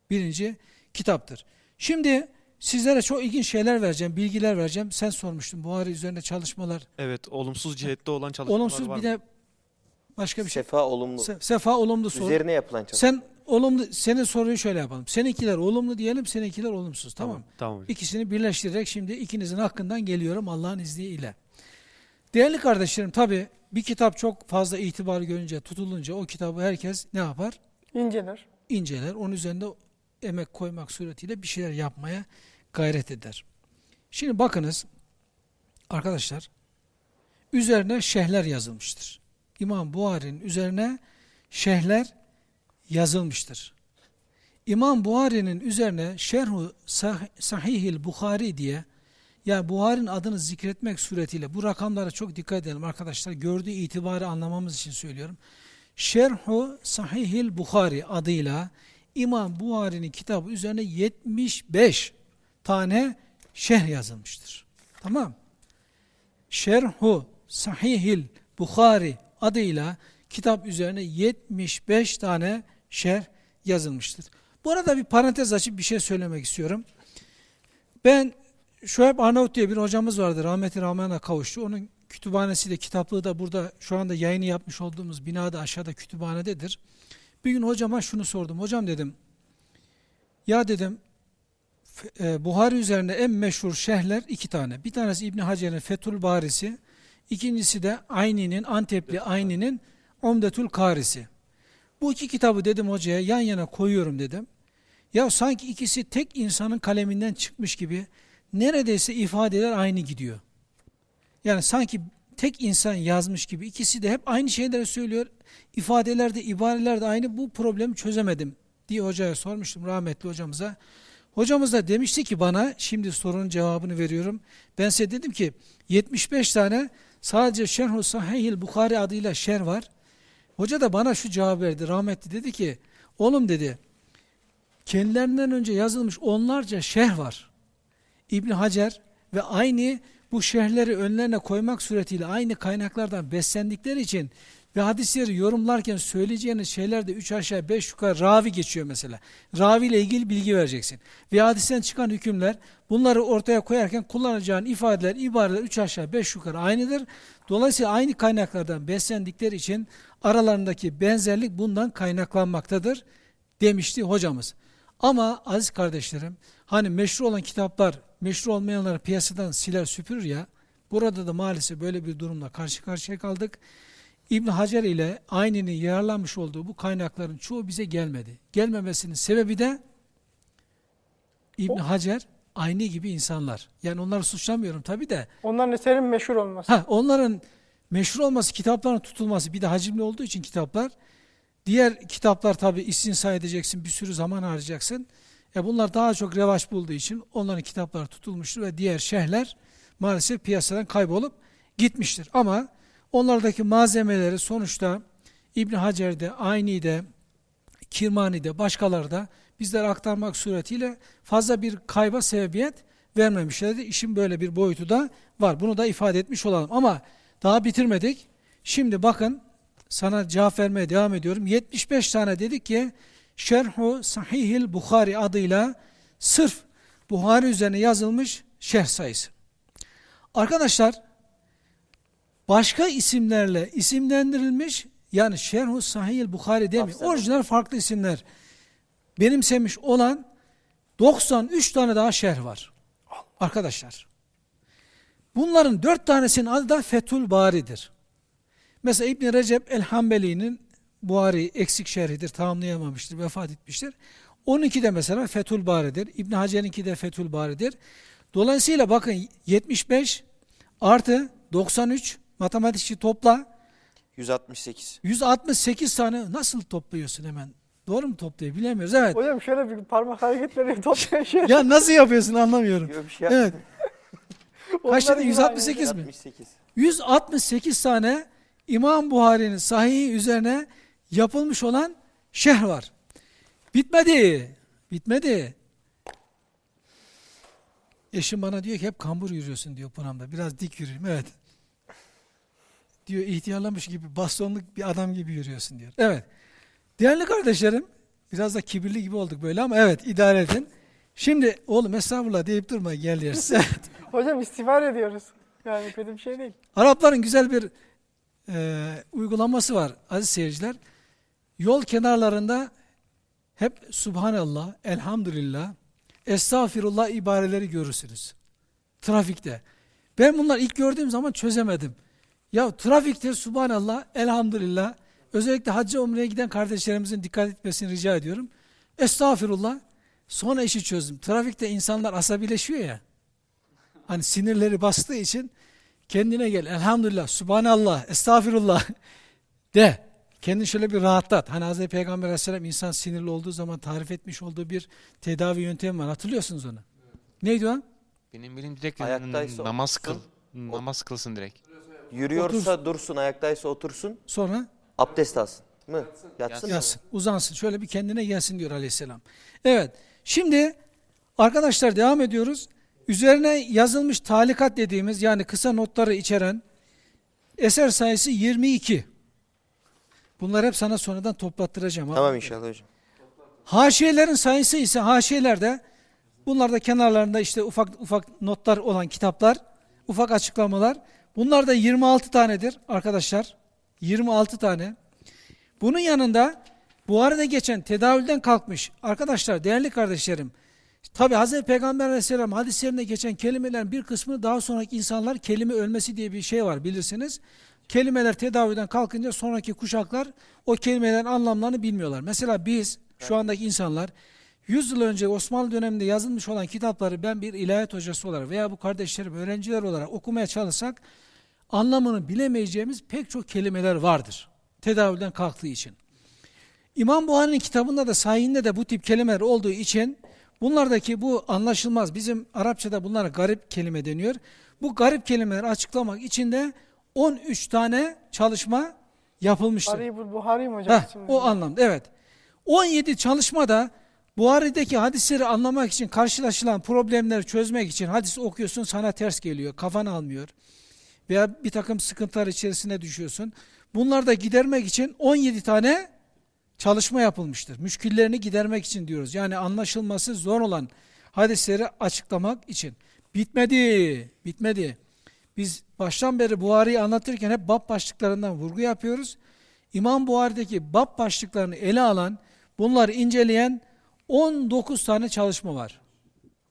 Birinci kitaptır. Şimdi sizlere çok ilginç şeyler vereceğim, bilgiler vereceğim. Sen sormuştun Buhari üzerine çalışmalar. Evet, olumsuz cihette olan çalışmalar Olumsuz var bir mı? de başka bir şey. Sefa olumlu. Se- Sefa olumlu soru. Üzerine yapılan çalışma. Sen olumlu senin soruyu şöyle yapalım. Seninkiler olumlu diyelim, seninkiler olumsuz. Tamam. Tamam, tamam. İkisini birleştirerek şimdi ikinizin hakkından geliyorum Allah'ın izniyle. Değerli kardeşlerim tabi bir kitap çok fazla itibar görünce, tutulunca o kitabı herkes ne yapar? İnceler. İnceler. Onun üzerinde emek koymak suretiyle bir şeyler yapmaya gayret eder. Şimdi bakınız arkadaşlar üzerine şehler yazılmıştır. İmam Buhari'nin üzerine şehler yazılmıştır. İmam Buhari'nin üzerine Şerhu Sah- Sahihil Buhari diye yani Buhari'nin adını zikretmek suretiyle bu rakamlara çok dikkat edelim arkadaşlar. Gördüğü itibarı anlamamız için söylüyorum. Şerhu Sahihil Buhari adıyla İmam Buhari'nin kitabı üzerine 75 tane şerh yazılmıştır. Tamam. Şerhu Sahihil Buhari adıyla kitap üzerine 75 tane şerh yazılmıştır. Bu arada bir parantez açıp bir şey söylemek istiyorum. Ben Şuayb Arnavut diye bir hocamız vardı. Rahmeti Rahman'a kavuştu. Onun kütüphanesi de kitaplığı da burada şu anda yayını yapmış olduğumuz binada aşağıda kütüphanededir. Bir gün hocama şunu sordum. Hocam dedim ya dedim e, Buhari üzerinde en meşhur şerhler iki tane. Bir tanesi İbn Hacer'in Fethül Barisi, ikincisi de Ayni'nin Antepli Ayni'nin Umdetül Karisi. Bu iki kitabı dedim hocaya yan yana koyuyorum dedim. Ya sanki ikisi tek insanın kaleminden çıkmış gibi neredeyse ifadeler aynı gidiyor. Yani sanki tek insan yazmış gibi ikisi de hep aynı şeyleri söylüyor. İfadeler de ibareler de aynı. Bu problemi çözemedim diye hocaya sormuştum rahmetli hocamıza. Hocamız da demişti ki bana şimdi sorunun cevabını veriyorum. Ben size dedim ki 75 tane sadece Şerh-ü Sahihil Bukhari adıyla şer var. Hoca da bana şu cevap verdi rahmetli dedi ki oğlum dedi kendilerinden önce yazılmış onlarca şerh var. İbn Hacer ve aynı bu şerhleri önlerine koymak suretiyle aynı kaynaklardan beslendikleri için ve hadisleri yorumlarken söyleyeceğiniz şeylerde üç aşağı beş yukarı ravi geçiyor mesela. Ravi ile ilgili bilgi vereceksin. Ve hadisten çıkan hükümler bunları ortaya koyarken kullanacağın ifadeler, ibareler üç aşağı beş yukarı aynıdır. Dolayısıyla aynı kaynaklardan beslendikleri için aralarındaki benzerlik bundan kaynaklanmaktadır demişti hocamız. Ama aziz kardeşlerim hani meşru olan kitaplar meşru olmayanları piyasadan siler süpürür ya burada da maalesef böyle bir durumla karşı karşıya kaldık. İbn Hacer ile Ayni'nin yararlanmış olduğu bu kaynakların çoğu bize gelmedi. Gelmemesinin sebebi de İbn Hacer, Ayni gibi insanlar. Yani onları suçlamıyorum tabi de. Onların eserin meşhur olması. Ha, onların meşhur olması, kitapların tutulması bir de hacimli olduğu için kitaplar. Diğer kitaplar tabi istinsa edeceksin, bir sürü zaman harcayacaksın. E bunlar daha çok revaç bulduğu için onların kitapları tutulmuştur ve diğer şehirler maalesef piyasadan kaybolup gitmiştir. Ama onlardaki malzemeleri sonuçta İbn Hacer'de, Ayni'de, Kirmani'de, başkaları da bizlere aktarmak suretiyle fazla bir kayba sebebiyet vermemişlerdi. İşin böyle bir boyutu da var. Bunu da ifade etmiş olalım. Ama daha bitirmedik. Şimdi bakın sana cevap vermeye devam ediyorum. 75 tane dedik ki Şerhu Sahihil Bukhari adıyla sırf Buhari üzerine yazılmış şerh sayısı. Arkadaşlar başka isimlerle isimlendirilmiş yani Şerhu Sahihil Bukhari demiyor. Orijinal farklı isimler benimsemiş olan 93 tane daha şerh var. Arkadaşlar. Bunların dört tanesinin adı da Fethül Bari'dir. Mesela İbn Recep el-Hambeli'nin Buhari eksik şerhidir, tamamlayamamıştır, vefat etmiştir. 12 de mesela Fethül Bari'dir. İbn Hacer'inki de Fethül Bari'dir. Dolayısıyla bakın 75 artı 93 matematikçi topla 168. 168 tane nasıl topluyorsun hemen? Doğru mu topluyor bilemiyoruz. Evet. Hocam şöyle bir parmak hareketleri toplayan <laughs> şey. Ya nasıl yapıyorsun anlamıyorum. Yok bir şey Evet. Kaç gibi 168 mi? 168. 168 tane İmam Buhari'nin sahihi üzerine yapılmış olan şerh var. Bitmedi. Bitmedi. Eşim bana diyor ki hep kambur yürüyorsun diyor buramda. Biraz dik yürüyeyim. Evet. Diyor ihtiyarlamış gibi bastonluk bir adam gibi yürüyorsun diyor. Evet. Değerli kardeşlerim biraz da kibirli gibi olduk böyle ama evet idare edin. Şimdi oğlum estağfurullah deyip durma gel yersiz. <laughs> Evet. Hocam istiğfar ediyoruz. Yani kötü bir şey değil. Arapların güzel bir e, uygulaması var aziz seyirciler. Yol kenarlarında hep Subhanallah, Elhamdülillah, Estağfirullah ibareleri görürsünüz. Trafikte. Ben bunları ilk gördüğüm zaman çözemedim. Ya trafikte Subhanallah, Elhamdülillah, özellikle hacca umreye giden kardeşlerimizin dikkat etmesini rica ediyorum. Estağfirullah. Sonra işi çözdüm. Trafikte insanlar asabileşiyor ya. Hani sinirleri bastığı için kendine gel. Elhamdülillah, Subhanallah, Estağfirullah <laughs> de. Kendini şöyle bir rahatlat. Hani Hz. Peygamber Aleyhisselam insan sinirli olduğu zaman tarif etmiş olduğu bir tedavi yöntemi var. Hatırlıyorsunuz onu. Neydi o? Benim bildiğim direkt Ayaktaysa namaz kıl. Namaz kılsın direkt. Yürüyorsa dursun, ayaktaysa otursun, Sonra abdest alsın. Mı? Yatsın mı? yatsın, uzansın. Şöyle bir kendine gelsin diyor Aleyhisselam. Evet. Şimdi arkadaşlar devam ediyoruz. Üzerine yazılmış talikat dediğimiz yani kısa notları içeren eser sayısı 22. Bunlar hep sana sonradan toplattıracağım. Tamam inşallah hocam. Haşiyelerin sayısı ise haşiyelerde bunlar da kenarlarında işte ufak ufak notlar olan kitaplar, ufak açıklamalar. Bunlar da 26 tanedir arkadaşlar. 26 tane. Bunun yanında Buhari'de geçen tedavülden kalkmış. Arkadaşlar değerli kardeşlerim. Tabi Hazreti Peygamber Aleyhisselam hadislerinde geçen kelimelerin bir kısmını daha sonraki insanlar kelime ölmesi diye bir şey var bilirsiniz. Kelimeler tedaviden kalkınca sonraki kuşaklar o kelimelerin anlamlarını bilmiyorlar. Mesela biz şu andaki insanlar 100 yıl önce Osmanlı döneminde yazılmış olan kitapları ben bir ilahiyat hocası olarak veya bu kardeşlerim öğrenciler olarak okumaya çalışsak anlamını bilemeyeceğimiz pek çok kelimeler vardır. Tedavülden kalktığı için. İmam Buhari'nin kitabında da sahihinde de bu tip kelimeler olduğu için bunlardaki bu anlaşılmaz. Bizim Arapçada bunlara garip kelime deniyor. Bu garip kelimeleri açıklamak için de 13 tane çalışma yapılmıştır. Buhari, Buhari mi hocam? Heh, o anlamda evet. 17 çalışmada Buhari'deki hadisleri anlamak için karşılaşılan problemleri çözmek için hadis okuyorsun sana ters geliyor, kafan almıyor. Veya bir takım sıkıntılar içerisine düşüyorsun. Bunları da gidermek için 17 tane çalışma yapılmıştır. Müşküllerini gidermek için diyoruz. Yani anlaşılması zor olan hadisleri açıklamak için. Bitmedi, bitmedi. Biz baştan beri Buhari'yi anlatırken hep bab başlıklarından vurgu yapıyoruz. İmam Buhari'deki bab başlıklarını ele alan, bunları inceleyen 19 tane çalışma var.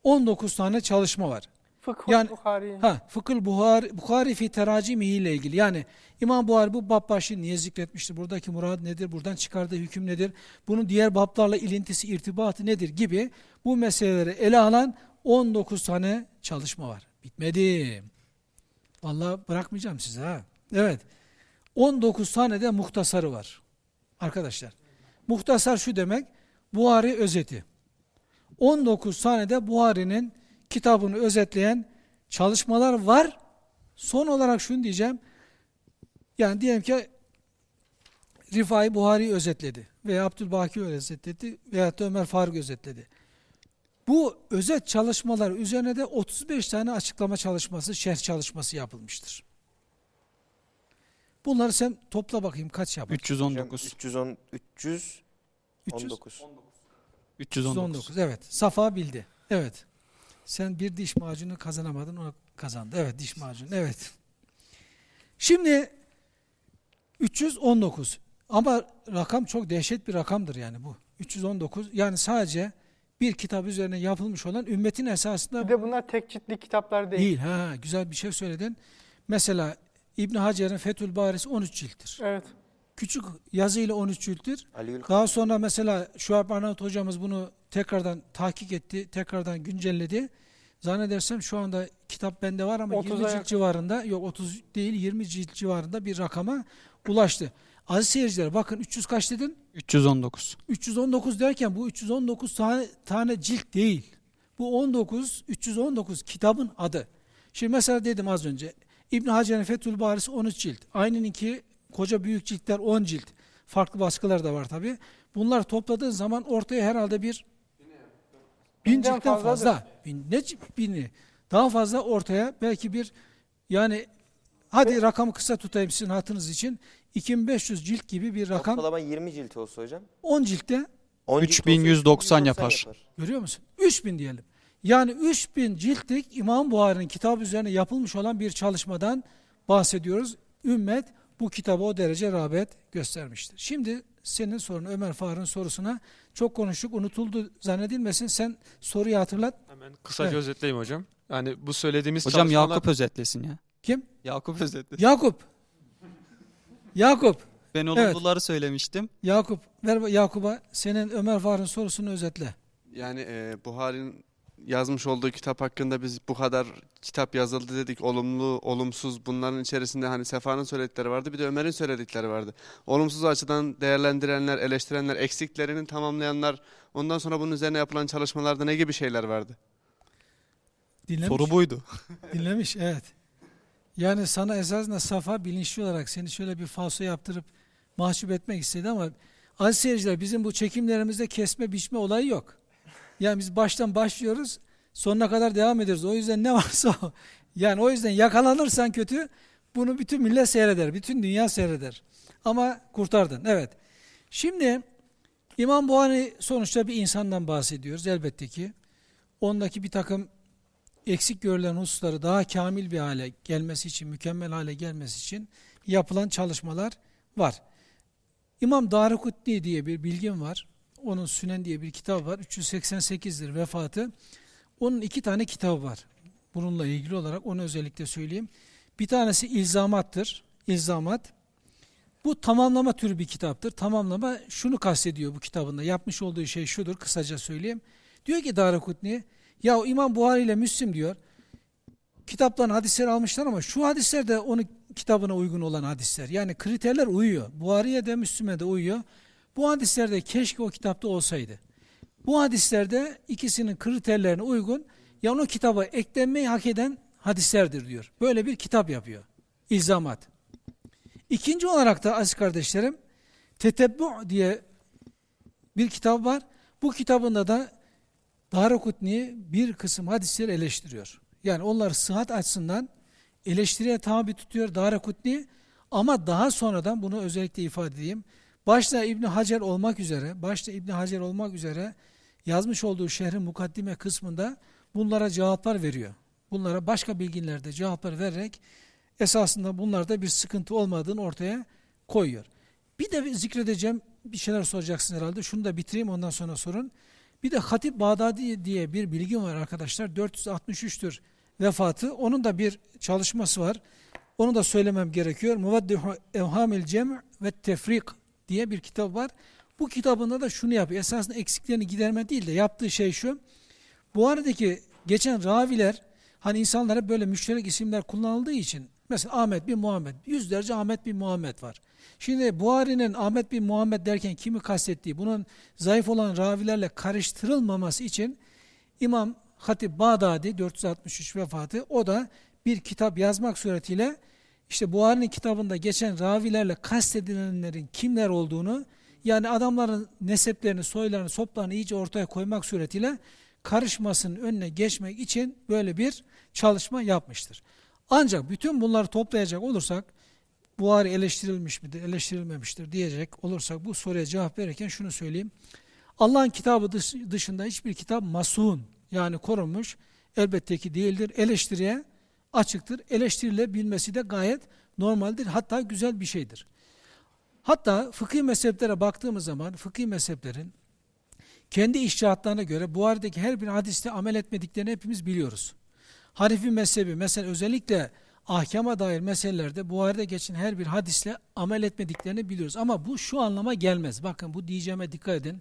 19 tane çalışma var. Fıkhul Yani- Buhari. Ha, Fıkıl Buhari, Buhari fi teracimihi ile ilgili. Yani İmam Buhari bu bab başlığını niye zikretmiştir? Buradaki murad nedir? Buradan çıkardığı hüküm nedir? Bunun diğer bablarla ilintisi, irtibatı nedir? Gibi bu meseleleri ele alan 19 tane çalışma var. Bitmedi. Vallahi bırakmayacağım size ha. Evet. 19 tane de muhtasarı var. Arkadaşlar. Muhtasar şu demek. Buhari özeti. 19 tane de Buhari'nin kitabını özetleyen çalışmalar var. Son olarak şunu diyeceğim. Yani diyelim ki Rifai Buhari özetledi veya Abdülbaki özetledi veya da Ömer Faruk özetledi. Bu özet çalışmalar üzerine de 35 tane açıklama çalışması, şerh çalışması yapılmıştır. Bunları sen topla bakayım kaç yapar? 319. 310 300 300? 19. 319. 319. Evet. Safa bildi. Evet. Sen bir diş macunu kazanamadın, o kazandı. Evet, diş macunu. Evet. Şimdi 319. Ama rakam çok dehşet bir rakamdır yani bu. 319. Yani sadece bir kitap üzerine yapılmış olan ümmetin esasında Bir de bunlar tek ciltli kitaplar değil. değil. Ha, güzel bir şey söyledin. Mesela İbn Hacer'in Fethül Baris 13 cilttir. Evet. Küçük yazıyla 13 cilttir. Aliül Daha sonra mesela Şuayb Arnavut hocamız bunu tekrardan tahkik etti, tekrardan güncelledi. Zannedersem şu anda kitap bende var ama 30'a 20 cilt civarında, yok 30 değil 20 cilt civarında bir rakama ulaştı. Aziz seyirciler bakın 300 kaç dedin? 319. 319 derken bu 319 tane, tane cilt değil. Bu 19, 319 kitabın adı. Şimdi mesela dedim az önce İbn Hacer'in Fethül Barisi 13 cilt. Aynınınki koca büyük ciltler 10 cilt. Farklı baskılar da var tabi. Bunlar topladığın zaman ortaya herhalde bir bin ciltten fazla. Bin, ne bini? Daha fazla ortaya belki bir yani hadi rakamı kısa tutayım sizin hatırınız için 2500 cilt gibi bir rakam Ortalama 20 cilt olsa hocam. 10 ciltte 10 cilt olsa 3190 yapar. Görüyor musun? 3000 diyelim. Yani 3000 ciltlik İmam Buhari'nin kitabı üzerine yapılmış olan bir çalışmadan bahsediyoruz. Ümmet bu kitaba o derece rağbet göstermiştir. Şimdi senin sorun Ömer Faruk'un sorusuna çok konuştuk, unutuldu zannedilmesin. Sen soruyu hatırlat. Hemen kısaca Evet. özetleyeyim hocam. Yani bu söylediğimiz Hocam çalışmalar... Yakup özetlesin ya. Kim? Yakup özetlesin. Yakup. Yakup. Ben Evet. olumluları söylemiştim. Yakup. Ver Yakup'a senin Ömer Faruk'un sorusunu özetle. Yani e, Buhari'nin yazmış olduğu kitap hakkında biz bu kadar kitap yazıldı dedik. Olumlu, olumsuz bunların içerisinde hani Sefa'nın söyledikleri vardı bir de Ömer'in söyledikleri vardı. Olumsuz açıdan değerlendirenler, eleştirenler, eksiklerini tamamlayanlar ondan sonra bunun üzerine yapılan çalışmalarda ne gibi şeyler vardı? Dinlemiş. Soru buydu. Dinlemiş evet. Yani sana esasında Safa bilinçli olarak seni şöyle bir falso yaptırıp mahcup etmek istedi ama aziz seyirciler bizim bu çekimlerimizde kesme biçme olayı yok. Yani biz baştan başlıyoruz sonuna kadar devam ediyoruz. O yüzden ne varsa o. Yani o yüzden yakalanırsan kötü bunu bütün millet seyreder. Bütün dünya seyreder. Ama kurtardın. Evet. Şimdi İmam Buhari sonuçta bir insandan bahsediyoruz elbette ki. Ondaki bir takım eksik görülen hususları daha kamil bir hale gelmesi için, mükemmel hale gelmesi için yapılan çalışmalar var. İmam Darukutni diye bir bilgim var. Onun Sünen diye bir kitap var. 388'dir vefatı. Onun iki tane kitabı var. Bununla ilgili olarak onu özellikle söyleyeyim. Bir tanesi ilzamattır. İlzamat. Bu tamamlama türü bir kitaptır. Tamamlama şunu kastediyor bu kitabında. Yapmış olduğu şey şudur kısaca söyleyeyim. Diyor ki Darukutni, ya İmam Buhari ile Müslim diyor, kitaptan hadisler almışlar ama şu hadisler de onun kitabına uygun olan hadisler. Yani kriterler uyuyor. Buhari'ye de Müslim'e de uyuyor. Bu hadislerde keşke o kitapta olsaydı. Bu hadislerde ikisinin kriterlerine uygun, yani o kitaba eklenmeyi hak eden hadislerdir diyor. Böyle bir kitap yapıyor. İlzamat. İkinci olarak da aziz kardeşlerim, Tetebbu diye bir kitap var. Bu kitabında da Darukutni bir kısım hadisleri eleştiriyor. Yani onlar sıhhat açısından eleştiriye tabi tutuyor Darukutni ama daha sonradan bunu özellikle ifade edeyim. Başta İbn Hacer olmak üzere, başta İbn Hacer olmak üzere yazmış olduğu şehrin mukaddime kısmında bunlara cevaplar veriyor. Bunlara başka bilginlerde cevaplar vererek esasında bunlarda bir sıkıntı olmadığını ortaya koyuyor. Bir de zikredeceğim bir şeyler soracaksın herhalde. Şunu da bitireyim ondan sonra sorun. Bir de Hatip Bağdadi diye bir bilgim var arkadaşlar. 463'tür vefatı. Onun da bir çalışması var. Onu da söylemem gerekiyor. Muvaddihu Evhamil Cem ve Tefrik diye bir kitap var. Bu kitabında da şunu yapıyor. Esasında eksiklerini giderme değil de yaptığı şey şu. Bu aradaki geçen raviler hani insanlara böyle müşterek isimler kullanıldığı için mesela Ahmet bin Muhammed yüzlerce Ahmet bin Muhammed var. Şimdi Buhari'nin Ahmet bin Muhammed derken kimi kastettiği bunun zayıf olan ravilerle karıştırılmaması için İmam Hatip Bağdadi 463 vefatı o da bir kitap yazmak suretiyle işte Buhari'nin kitabında geçen ravilerle kastedilenlerin kimler olduğunu yani adamların neseplerini, soylarını, soplarını iyice ortaya koymak suretiyle karışmasının önüne geçmek için böyle bir çalışma yapmıştır. Ancak bütün bunları toplayacak olursak Buhari eleştirilmiş midir, eleştirilmemiştir diyecek olursak bu soruya cevap verirken şunu söyleyeyim. Allah'ın kitabı dışında hiçbir kitap masun yani korunmuş elbette ki değildir. Eleştiriye açıktır. Eleştirilebilmesi de gayet normaldir. Hatta güzel bir şeydir. Hatta fıkıh mezheplere baktığımız zaman fıkıh mezheplerin kendi iştihatlarına göre Buhari'deki her bir hadiste amel etmediklerini hepimiz biliyoruz. Harifi mezhebi mesela özellikle ahkama dair meselelerde Buhari'de geçen her bir hadisle amel etmediklerini biliyoruz. Ama bu şu anlama gelmez. Bakın bu diyeceğime dikkat edin.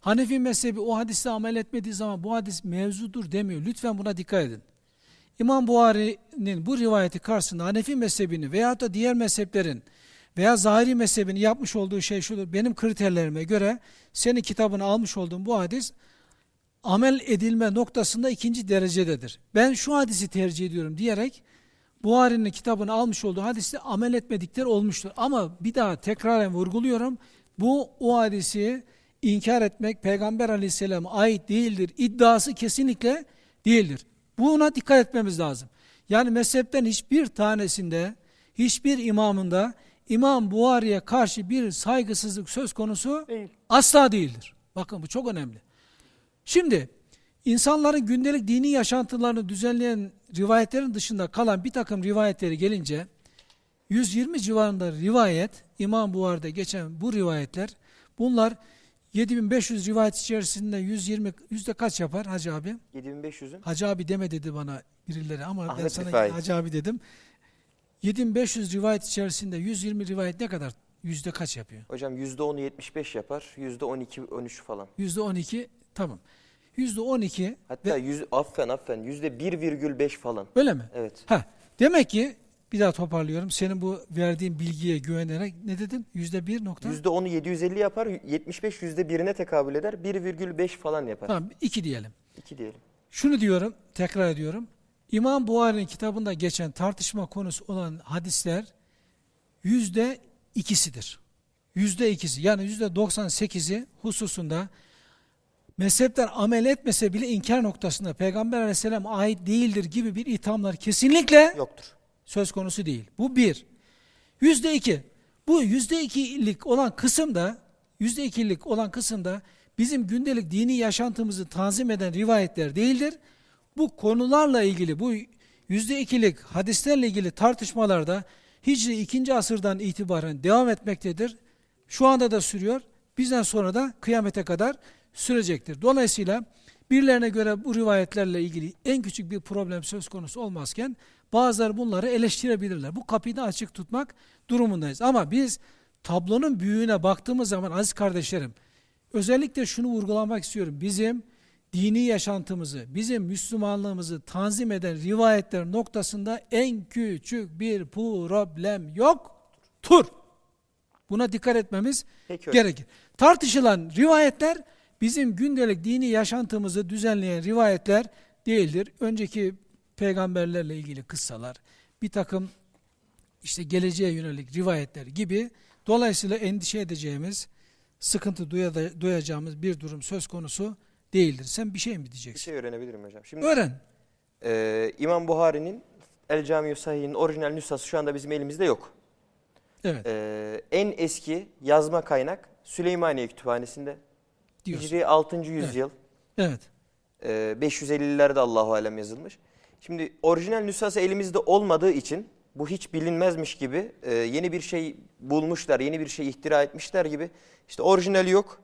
Hanefi mezhebi o hadiste amel etmediği zaman bu hadis mevzudur demiyor. Lütfen buna dikkat edin. İmam Buhari'nin bu rivayeti karşısında Hanefi mezhebini veya da diğer mezheplerin veya zahiri mezhebini yapmış olduğu şey şudur. Benim kriterlerime göre senin kitabını almış olduğum bu hadis amel edilme noktasında ikinci derecededir. Ben şu hadisi tercih ediyorum diyerek Buhari'nin kitabını almış olduğu hadiste amel etmedikleri olmuştur. Ama bir daha tekraren vurguluyorum. Bu o hadisi inkar etmek Peygamber aleyhisselam'a ait değildir. İddiası kesinlikle değildir. Buna dikkat etmemiz lazım. Yani mezhepten hiçbir tanesinde, hiçbir imamında İmam Buhari'ye karşı bir saygısızlık söz konusu Değil. asla değildir. Bakın bu çok önemli. Şimdi insanların gündelik dini yaşantılarını düzenleyen rivayetlerin dışında kalan bir takım rivayetleri gelince 120 civarında rivayet İmam Buhari'de geçen bu rivayetler bunlar 7500 rivayet içerisinde 120 yüzde kaç yapar Hacı abi? 7500'ün? Hacı abi deme dedi bana birileri ama Ahmet ben sana Rifai. Hacı abi dedim. 7500 rivayet içerisinde 120 rivayet ne kadar? Yüzde kaç yapıyor? Hocam %10'u 75 yapar. %12 13 falan. Yüzde 12 tamam. Yüzde 12 Hatta yüz, affen affen %1,5 falan. öyle mi? Evet. Ha, demek ki bir daha toparlıyorum. Senin bu verdiğin bilgiye güvenerek ne dedin? Yüzde bir nokta? %10'u 750 yapar. 75 %1'ine tekabül eder. 1,5 falan yapar. Tamam iki diyelim. 2 diyelim. Şunu diyorum, tekrar ediyorum. İmam Buhari'nin kitabında geçen tartışma konusu olan hadisler yüzde ikisidir. Yüzde ikisi yani yüzde 98'i hususunda mezhepten amel etmese bile inkar noktasında Peygamber aleyhisselam ait değildir gibi bir ithamlar kesinlikle Yoktur. söz konusu değil. Bu bir. Yüzde iki. Bu yüzde ikilik olan kısımda, yüzde ikilik olan kısımda bizim gündelik dini yaşantımızı tanzim eden rivayetler değildir. Bu konularla ilgili bu yüzde ikilik hadislerle ilgili tartışmalarda Hicri 2. asırdan itibaren devam etmektedir. Şu anda da sürüyor. Bizden sonra da kıyamete kadar sürecektir. Dolayısıyla birilerine göre bu rivayetlerle ilgili en küçük bir problem söz konusu olmazken bazıları bunları eleştirebilirler. Bu kapıyı da açık tutmak durumundayız. Ama biz tablonun büyüğüne baktığımız zaman aziz kardeşlerim özellikle şunu vurgulamak istiyorum. Bizim dini yaşantımızı, bizim Müslümanlığımızı tanzim eden rivayetler noktasında en küçük bir problem yok. Tur. Buna dikkat etmemiz Peki gerekir. Tartışılan rivayetler bizim gündelik dini yaşantımızı düzenleyen rivayetler değildir. Önceki peygamberlerle ilgili kıssalar, bir takım işte geleceğe yönelik rivayetler gibi dolayısıyla endişe edeceğimiz, sıkıntı duya- duyacağımız bir durum söz konusu değildir. Sen bir şey mi Bir diyeceksin? şey öğrenebilirim hocam. Şimdi Öğren. e, İmam Buhari'nin El Camiu Sahih'in orijinal nüshası şu anda bizim elimizde yok. Evet E, en eski yazma kaynak Süleymaniye Kütüphanesi'nde. Diyorsun. Hicri 6. yüzyıl. Evet. E, 550'lerde Allahu Alem yazılmış. Şimdi orijinal nüshası elimizde olmadığı için bu hiç bilinmezmiş gibi e, yeni bir şey bulmuşlar, yeni bir şey ihtira etmişler gibi. İşte orijinali yok.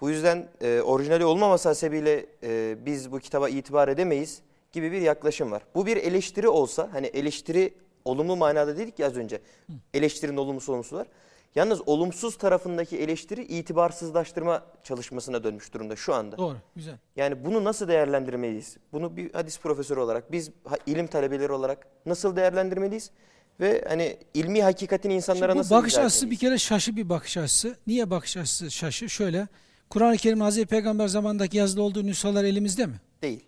Bu yüzden e, orijinali olmaması hasebiyle e, biz bu kitaba itibar edemeyiz gibi bir yaklaşım var. Bu bir eleştiri olsa, hani eleştiri olumlu manada dedik ya az önce. Eleştirinin olumlusu olumsuz var. Yalnız olumsuz tarafındaki eleştiri itibarsızlaştırma çalışmasına dönmüş durumda şu anda. Doğru. Güzel. Yani bunu nasıl değerlendirmeliyiz? Bunu bir hadis profesörü olarak, biz ilim talebeleri olarak nasıl değerlendirmeliyiz? Ve hani ilmi hakikatini insanlara Şimdi bu nasıl bakış açısı bir kere şaşı bir bakış açısı. Niye bakış açısı şaşı? Şöyle, Kur'an-ı Kerim Hazreti Peygamber zamanındaki yazılı olduğu nüshalar elimizde mi? Değil.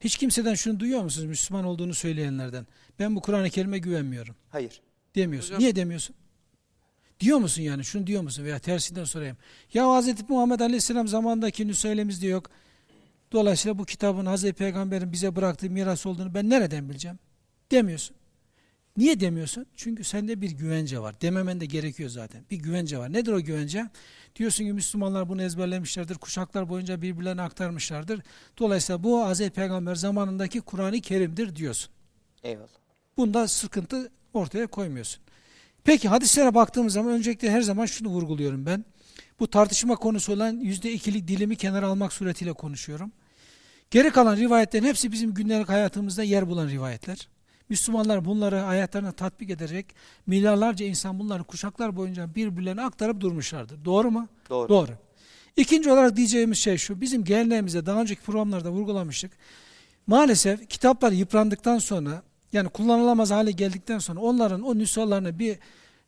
Hiç kimseden şunu duyuyor musunuz Müslüman olduğunu söyleyenlerden? Ben bu Kur'an-ı Kerim'e güvenmiyorum Hayır. demiyorsun. Hocam- Niye demiyorsun? Diyor musun yani? Şunu diyor musun? Veya tersinden sorayım. Ya Hazreti Muhammed Aleyhisselam zamanındaki nüsha elimizde yok. Dolayısıyla bu kitabın Hazreti Peygamber'in bize bıraktığı miras olduğunu ben nereden bileceğim? Demiyorsun. Niye demiyorsun? Çünkü sende bir güvence var. Dememen de gerekiyor zaten. Bir güvence var. Nedir o güvence? Diyorsun ki Müslümanlar bunu ezberlemişlerdir. Kuşaklar boyunca birbirlerine aktarmışlardır. Dolayısıyla bu Hazreti Peygamber zamanındaki Kur'an-ı Kerim'dir diyorsun. Eyvallah. Bunda sıkıntı ortaya koymuyorsun. Peki hadislere baktığımız zaman öncelikle her zaman şunu vurguluyorum ben. Bu tartışma konusu olan yüzde ikilik dilimi kenara almak suretiyle konuşuyorum. Geri kalan rivayetlerin hepsi bizim gündelik hayatımızda yer bulan rivayetler. Müslümanlar bunları hayatlarına tatbik ederek milyarlarca insan bunları kuşaklar boyunca birbirlerine aktarıp durmuşlardır. Doğru mu? Doğru. Doğru. İkinci olarak diyeceğimiz şey şu. Bizim geleneğimizde daha önceki programlarda vurgulamıştık. Maalesef kitaplar yıprandıktan sonra yani kullanılamaz hale geldikten sonra onların o nüshalarını bir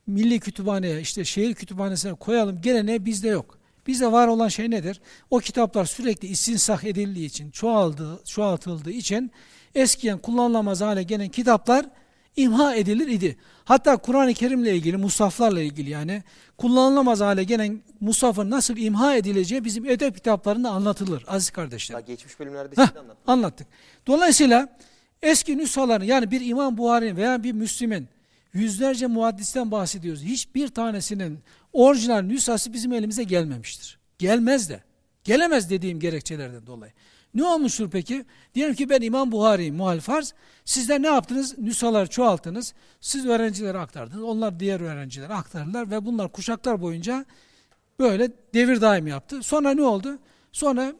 milli kütüphaneye işte şehir kütüphanesine koyalım geleneği bizde yok. Bizde var olan şey nedir? O kitaplar sürekli istinsah edildiği için, çoğaldığı, çoğaltıldığı için eskiyen kullanılamaz hale gelen kitaplar imha edilir idi. Hatta Kur'an-ı Kerim'le ilgili, musaflarla ilgili yani kullanılamaz hale gelen musafın nasıl imha edileceği bizim edep kitaplarında anlatılır aziz kardeşlerim. Daha geçmiş bölümlerde Heh, anlattık. Dolayısıyla eski nüshaların yani bir İmam Buhari'nin veya bir Müslim'in yüzlerce muhaddisten bahsediyoruz. Hiçbir tanesinin orijinal nüshası bizim elimize gelmemiştir. Gelmez de. Gelemez dediğim gerekçelerden dolayı. Ne olmuştur peki? Diyelim ki ben İmam Buhari'yim muhal farz. Sizler ne yaptınız? Nüshaları çoğalttınız. Siz öğrencilere aktardınız. Onlar diğer öğrencilere aktarırlar ve bunlar kuşaklar boyunca böyle devir daim yaptı. Sonra ne oldu? Sonra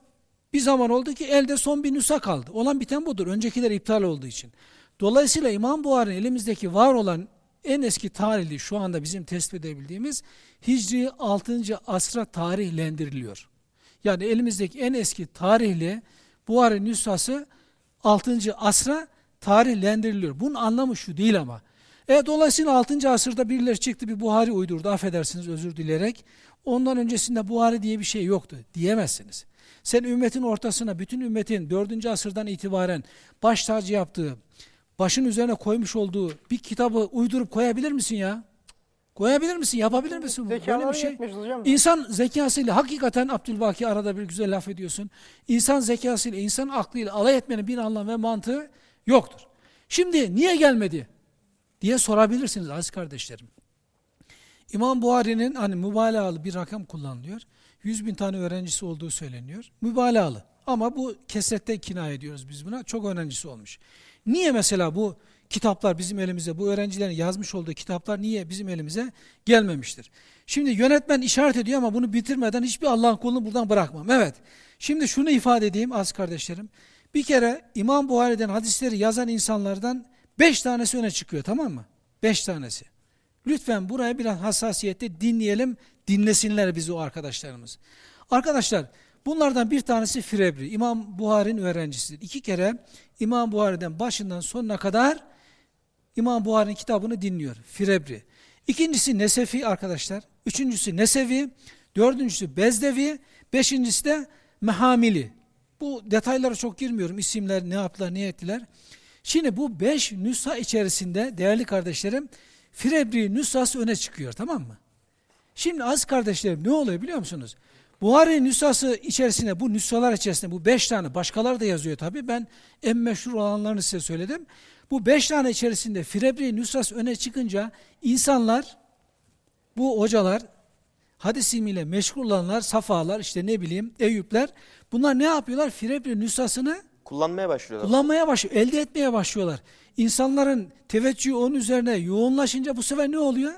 bir zaman oldu ki elde son bir nüsha kaldı. Olan biten budur. Öncekiler iptal olduğu için. Dolayısıyla İmam Buhari'nin elimizdeki var olan en eski tarihli şu anda bizim tespit edebildiğimiz Hicri 6. asra tarihlendiriliyor. Yani elimizdeki en eski tarihli Buhari nüshası 6. asra tarihlendiriliyor. Bunun anlamı şu değil ama. E, dolayısıyla 6. asırda birileri çıktı bir Buhari uydurdu. Affedersiniz özür dileyerek. Ondan öncesinde Buhari diye bir şey yoktu diyemezsiniz. Sen ümmetin ortasına bütün ümmetin 4. asırdan itibaren baş tacı yaptığı, başın üzerine koymuş olduğu bir kitabı uydurup koyabilir misin ya? Koyabilir misin? Yapabilir misin? bu? Böyle bir şey. İnsan zekasıyla hakikaten Abdülbaki arada bir güzel laf ediyorsun. İnsan zekasıyla, insan aklıyla alay etmenin bir anlam ve mantığı yoktur. Şimdi niye gelmedi diye sorabilirsiniz aziz kardeşlerim. İmam Buhari'nin hani mübalağalı bir rakam kullanılıyor. 100 bin tane öğrencisi olduğu söyleniyor. Mübalağalı. Ama bu kesrette kinaye ediyoruz biz buna. Çok öğrencisi olmuş. Niye mesela bu kitaplar bizim elimize, bu öğrencilerin yazmış olduğu kitaplar niye bizim elimize gelmemiştir? Şimdi yönetmen işaret ediyor ama bunu bitirmeden hiçbir Allah'ın kulunu buradan bırakmam. Evet. Şimdi şunu ifade edeyim az kardeşlerim. Bir kere İmam Buhari'den hadisleri yazan insanlardan beş tanesi öne çıkıyor tamam mı? Beş tanesi. Lütfen buraya biraz hassasiyette dinleyelim, dinlesinler bizi o arkadaşlarımız. Arkadaşlar bunlardan bir tanesi Firebri, İmam Buhari'nin öğrencisidir. İki kere İmam Buhari'den başından sonuna kadar İmam Buhari'nin kitabını dinliyor. Firebri. İkincisi Nesefi arkadaşlar. Üçüncüsü Nesevi. Dördüncüsü Bezdevi. Beşincisi de Mehamili. Bu detaylara çok girmiyorum. İsimler ne yaptılar, ne ettiler. Şimdi bu beş nüsha içerisinde değerli kardeşlerim Firebri nüshası öne çıkıyor tamam mı? Şimdi az kardeşlerim ne oluyor biliyor musunuz? Buhari nüshası içerisinde bu nüshalar içerisinde bu beş tane başkaları da yazıyor tabi ben en meşhur olanlarını size söyledim. Bu beş tane içerisinde Firebri nüshası öne çıkınca insanlar bu hocalar hadis ilmiyle meşgul olanlar, safalar işte ne bileyim Eyüpler bunlar ne yapıyorlar? Firebri nüshasını Kullanmaya başlıyorlar. kullanmaya başlıyor, elde etmeye başlıyorlar. İnsanların teveccühü onun üzerine yoğunlaşınca bu sefer ne oluyor?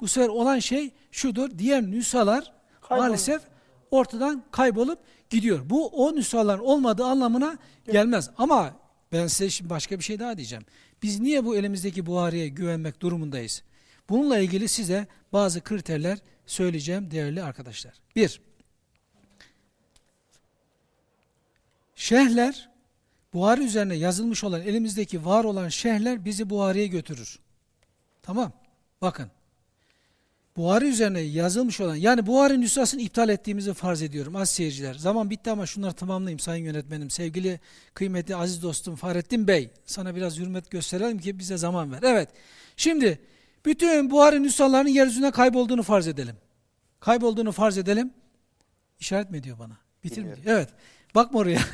Bu sefer olan şey şudur, diğer nüshalar Kayboluyor. maalesef ortadan kaybolup gidiyor. Bu o nüshaların olmadığı anlamına gelmez. Ama ben size şimdi başka bir şey daha diyeceğim. Biz niye bu elimizdeki Buhari'ye güvenmek durumundayız? Bununla ilgili size bazı kriterler söyleyeceğim değerli arkadaşlar. Bir, şehirler Buhari üzerine yazılmış olan elimizdeki var olan şehirler bizi Buhari'ye götürür. Tamam. Bakın. Buhari üzerine yazılmış olan yani Buhari nüshasını iptal ettiğimizi farz ediyorum az seyirciler. Zaman bitti ama şunları tamamlayayım sayın yönetmenim. Sevgili kıymetli aziz dostum Fahrettin Bey sana biraz hürmet gösterelim ki bize zaman ver. Evet. Şimdi bütün Buhari nüshalarının yeryüzüne kaybolduğunu farz edelim. Kaybolduğunu farz edelim. İşaret mi ediyor bana? Bitir mi diyor? Evet. Bakma oraya. <laughs>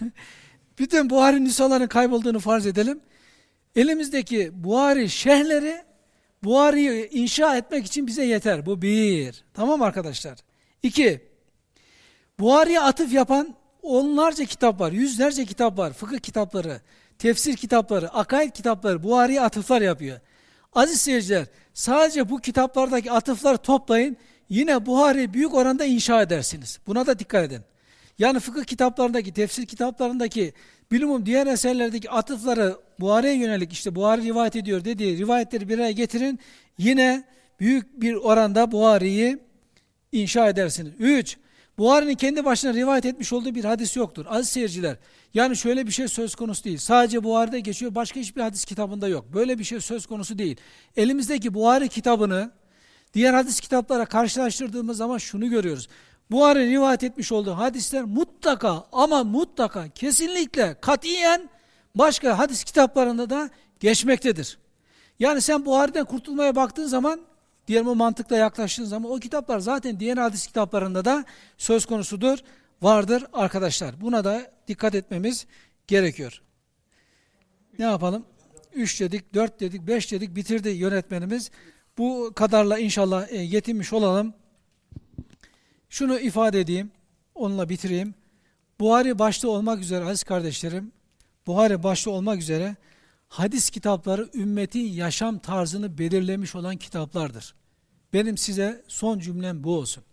Bütün Buhari nüshaların kaybolduğunu farz edelim. Elimizdeki Buhari şehirleri Buhari'yi inşa etmek için bize yeter. Bu bir. Tamam arkadaşlar. İki. Buhari'ye atıf yapan onlarca kitap var. Yüzlerce kitap var. Fıkıh kitapları, tefsir kitapları, akaid kitapları Buhari'ye atıflar yapıyor. Aziz seyirciler sadece bu kitaplardaki atıfları toplayın. Yine Buhari büyük oranda inşa edersiniz. Buna da dikkat edin. Yani fıkıh kitaplarındaki, tefsir kitaplarındaki, bilumum diğer eserlerdeki atıfları Buhari'ye yönelik işte Buhari rivayet ediyor dediği rivayetleri bir araya getirin. Yine büyük bir oranda Buhari'yi inşa edersiniz. Üç, Buhari'nin kendi başına rivayet etmiş olduğu bir hadis yoktur. Aziz seyirciler, yani şöyle bir şey söz konusu değil. Sadece Buhari'de geçiyor, başka hiçbir hadis kitabında yok. Böyle bir şey söz konusu değil. Elimizdeki Buhari kitabını diğer hadis kitaplara karşılaştırdığımız zaman şunu görüyoruz. Buhari rivayet etmiş olduğu hadisler mutlaka ama mutlaka kesinlikle katiyen başka hadis kitaplarında da geçmektedir. Yani sen Buhari'den kurtulmaya baktığın zaman diyelim o mantıkla yaklaştığın zaman o kitaplar zaten diğer hadis kitaplarında da söz konusudur, vardır arkadaşlar. Buna da dikkat etmemiz gerekiyor. Ne yapalım? 3 dedik, 4 dedik, 5 dedik bitirdi yönetmenimiz. Bu kadarla inşallah e, yetinmiş olalım. Şunu ifade edeyim, onunla bitireyim. Buhari başta olmak üzere aziz kardeşlerim, Buhari başta olmak üzere hadis kitapları ümmetin yaşam tarzını belirlemiş olan kitaplardır. Benim size son cümlem bu olsun.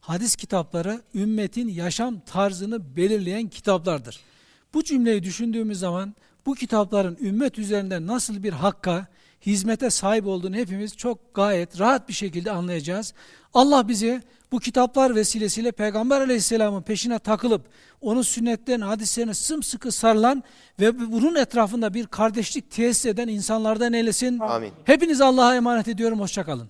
Hadis kitapları ümmetin yaşam tarzını belirleyen kitaplardır. Bu cümleyi düşündüğümüz zaman bu kitapların ümmet üzerinde nasıl bir hakka, hizmete sahip olduğunu hepimiz çok gayet rahat bir şekilde anlayacağız. Allah bizi bu kitaplar vesilesiyle Peygamber aleyhisselamın peşine takılıp onun sünnetlerini, hadislerine sımsıkı sarılan ve bunun etrafında bir kardeşlik tesis eden insanlardan eylesin. Amin. Hepinizi Allah'a emanet ediyorum. Hoşçakalın.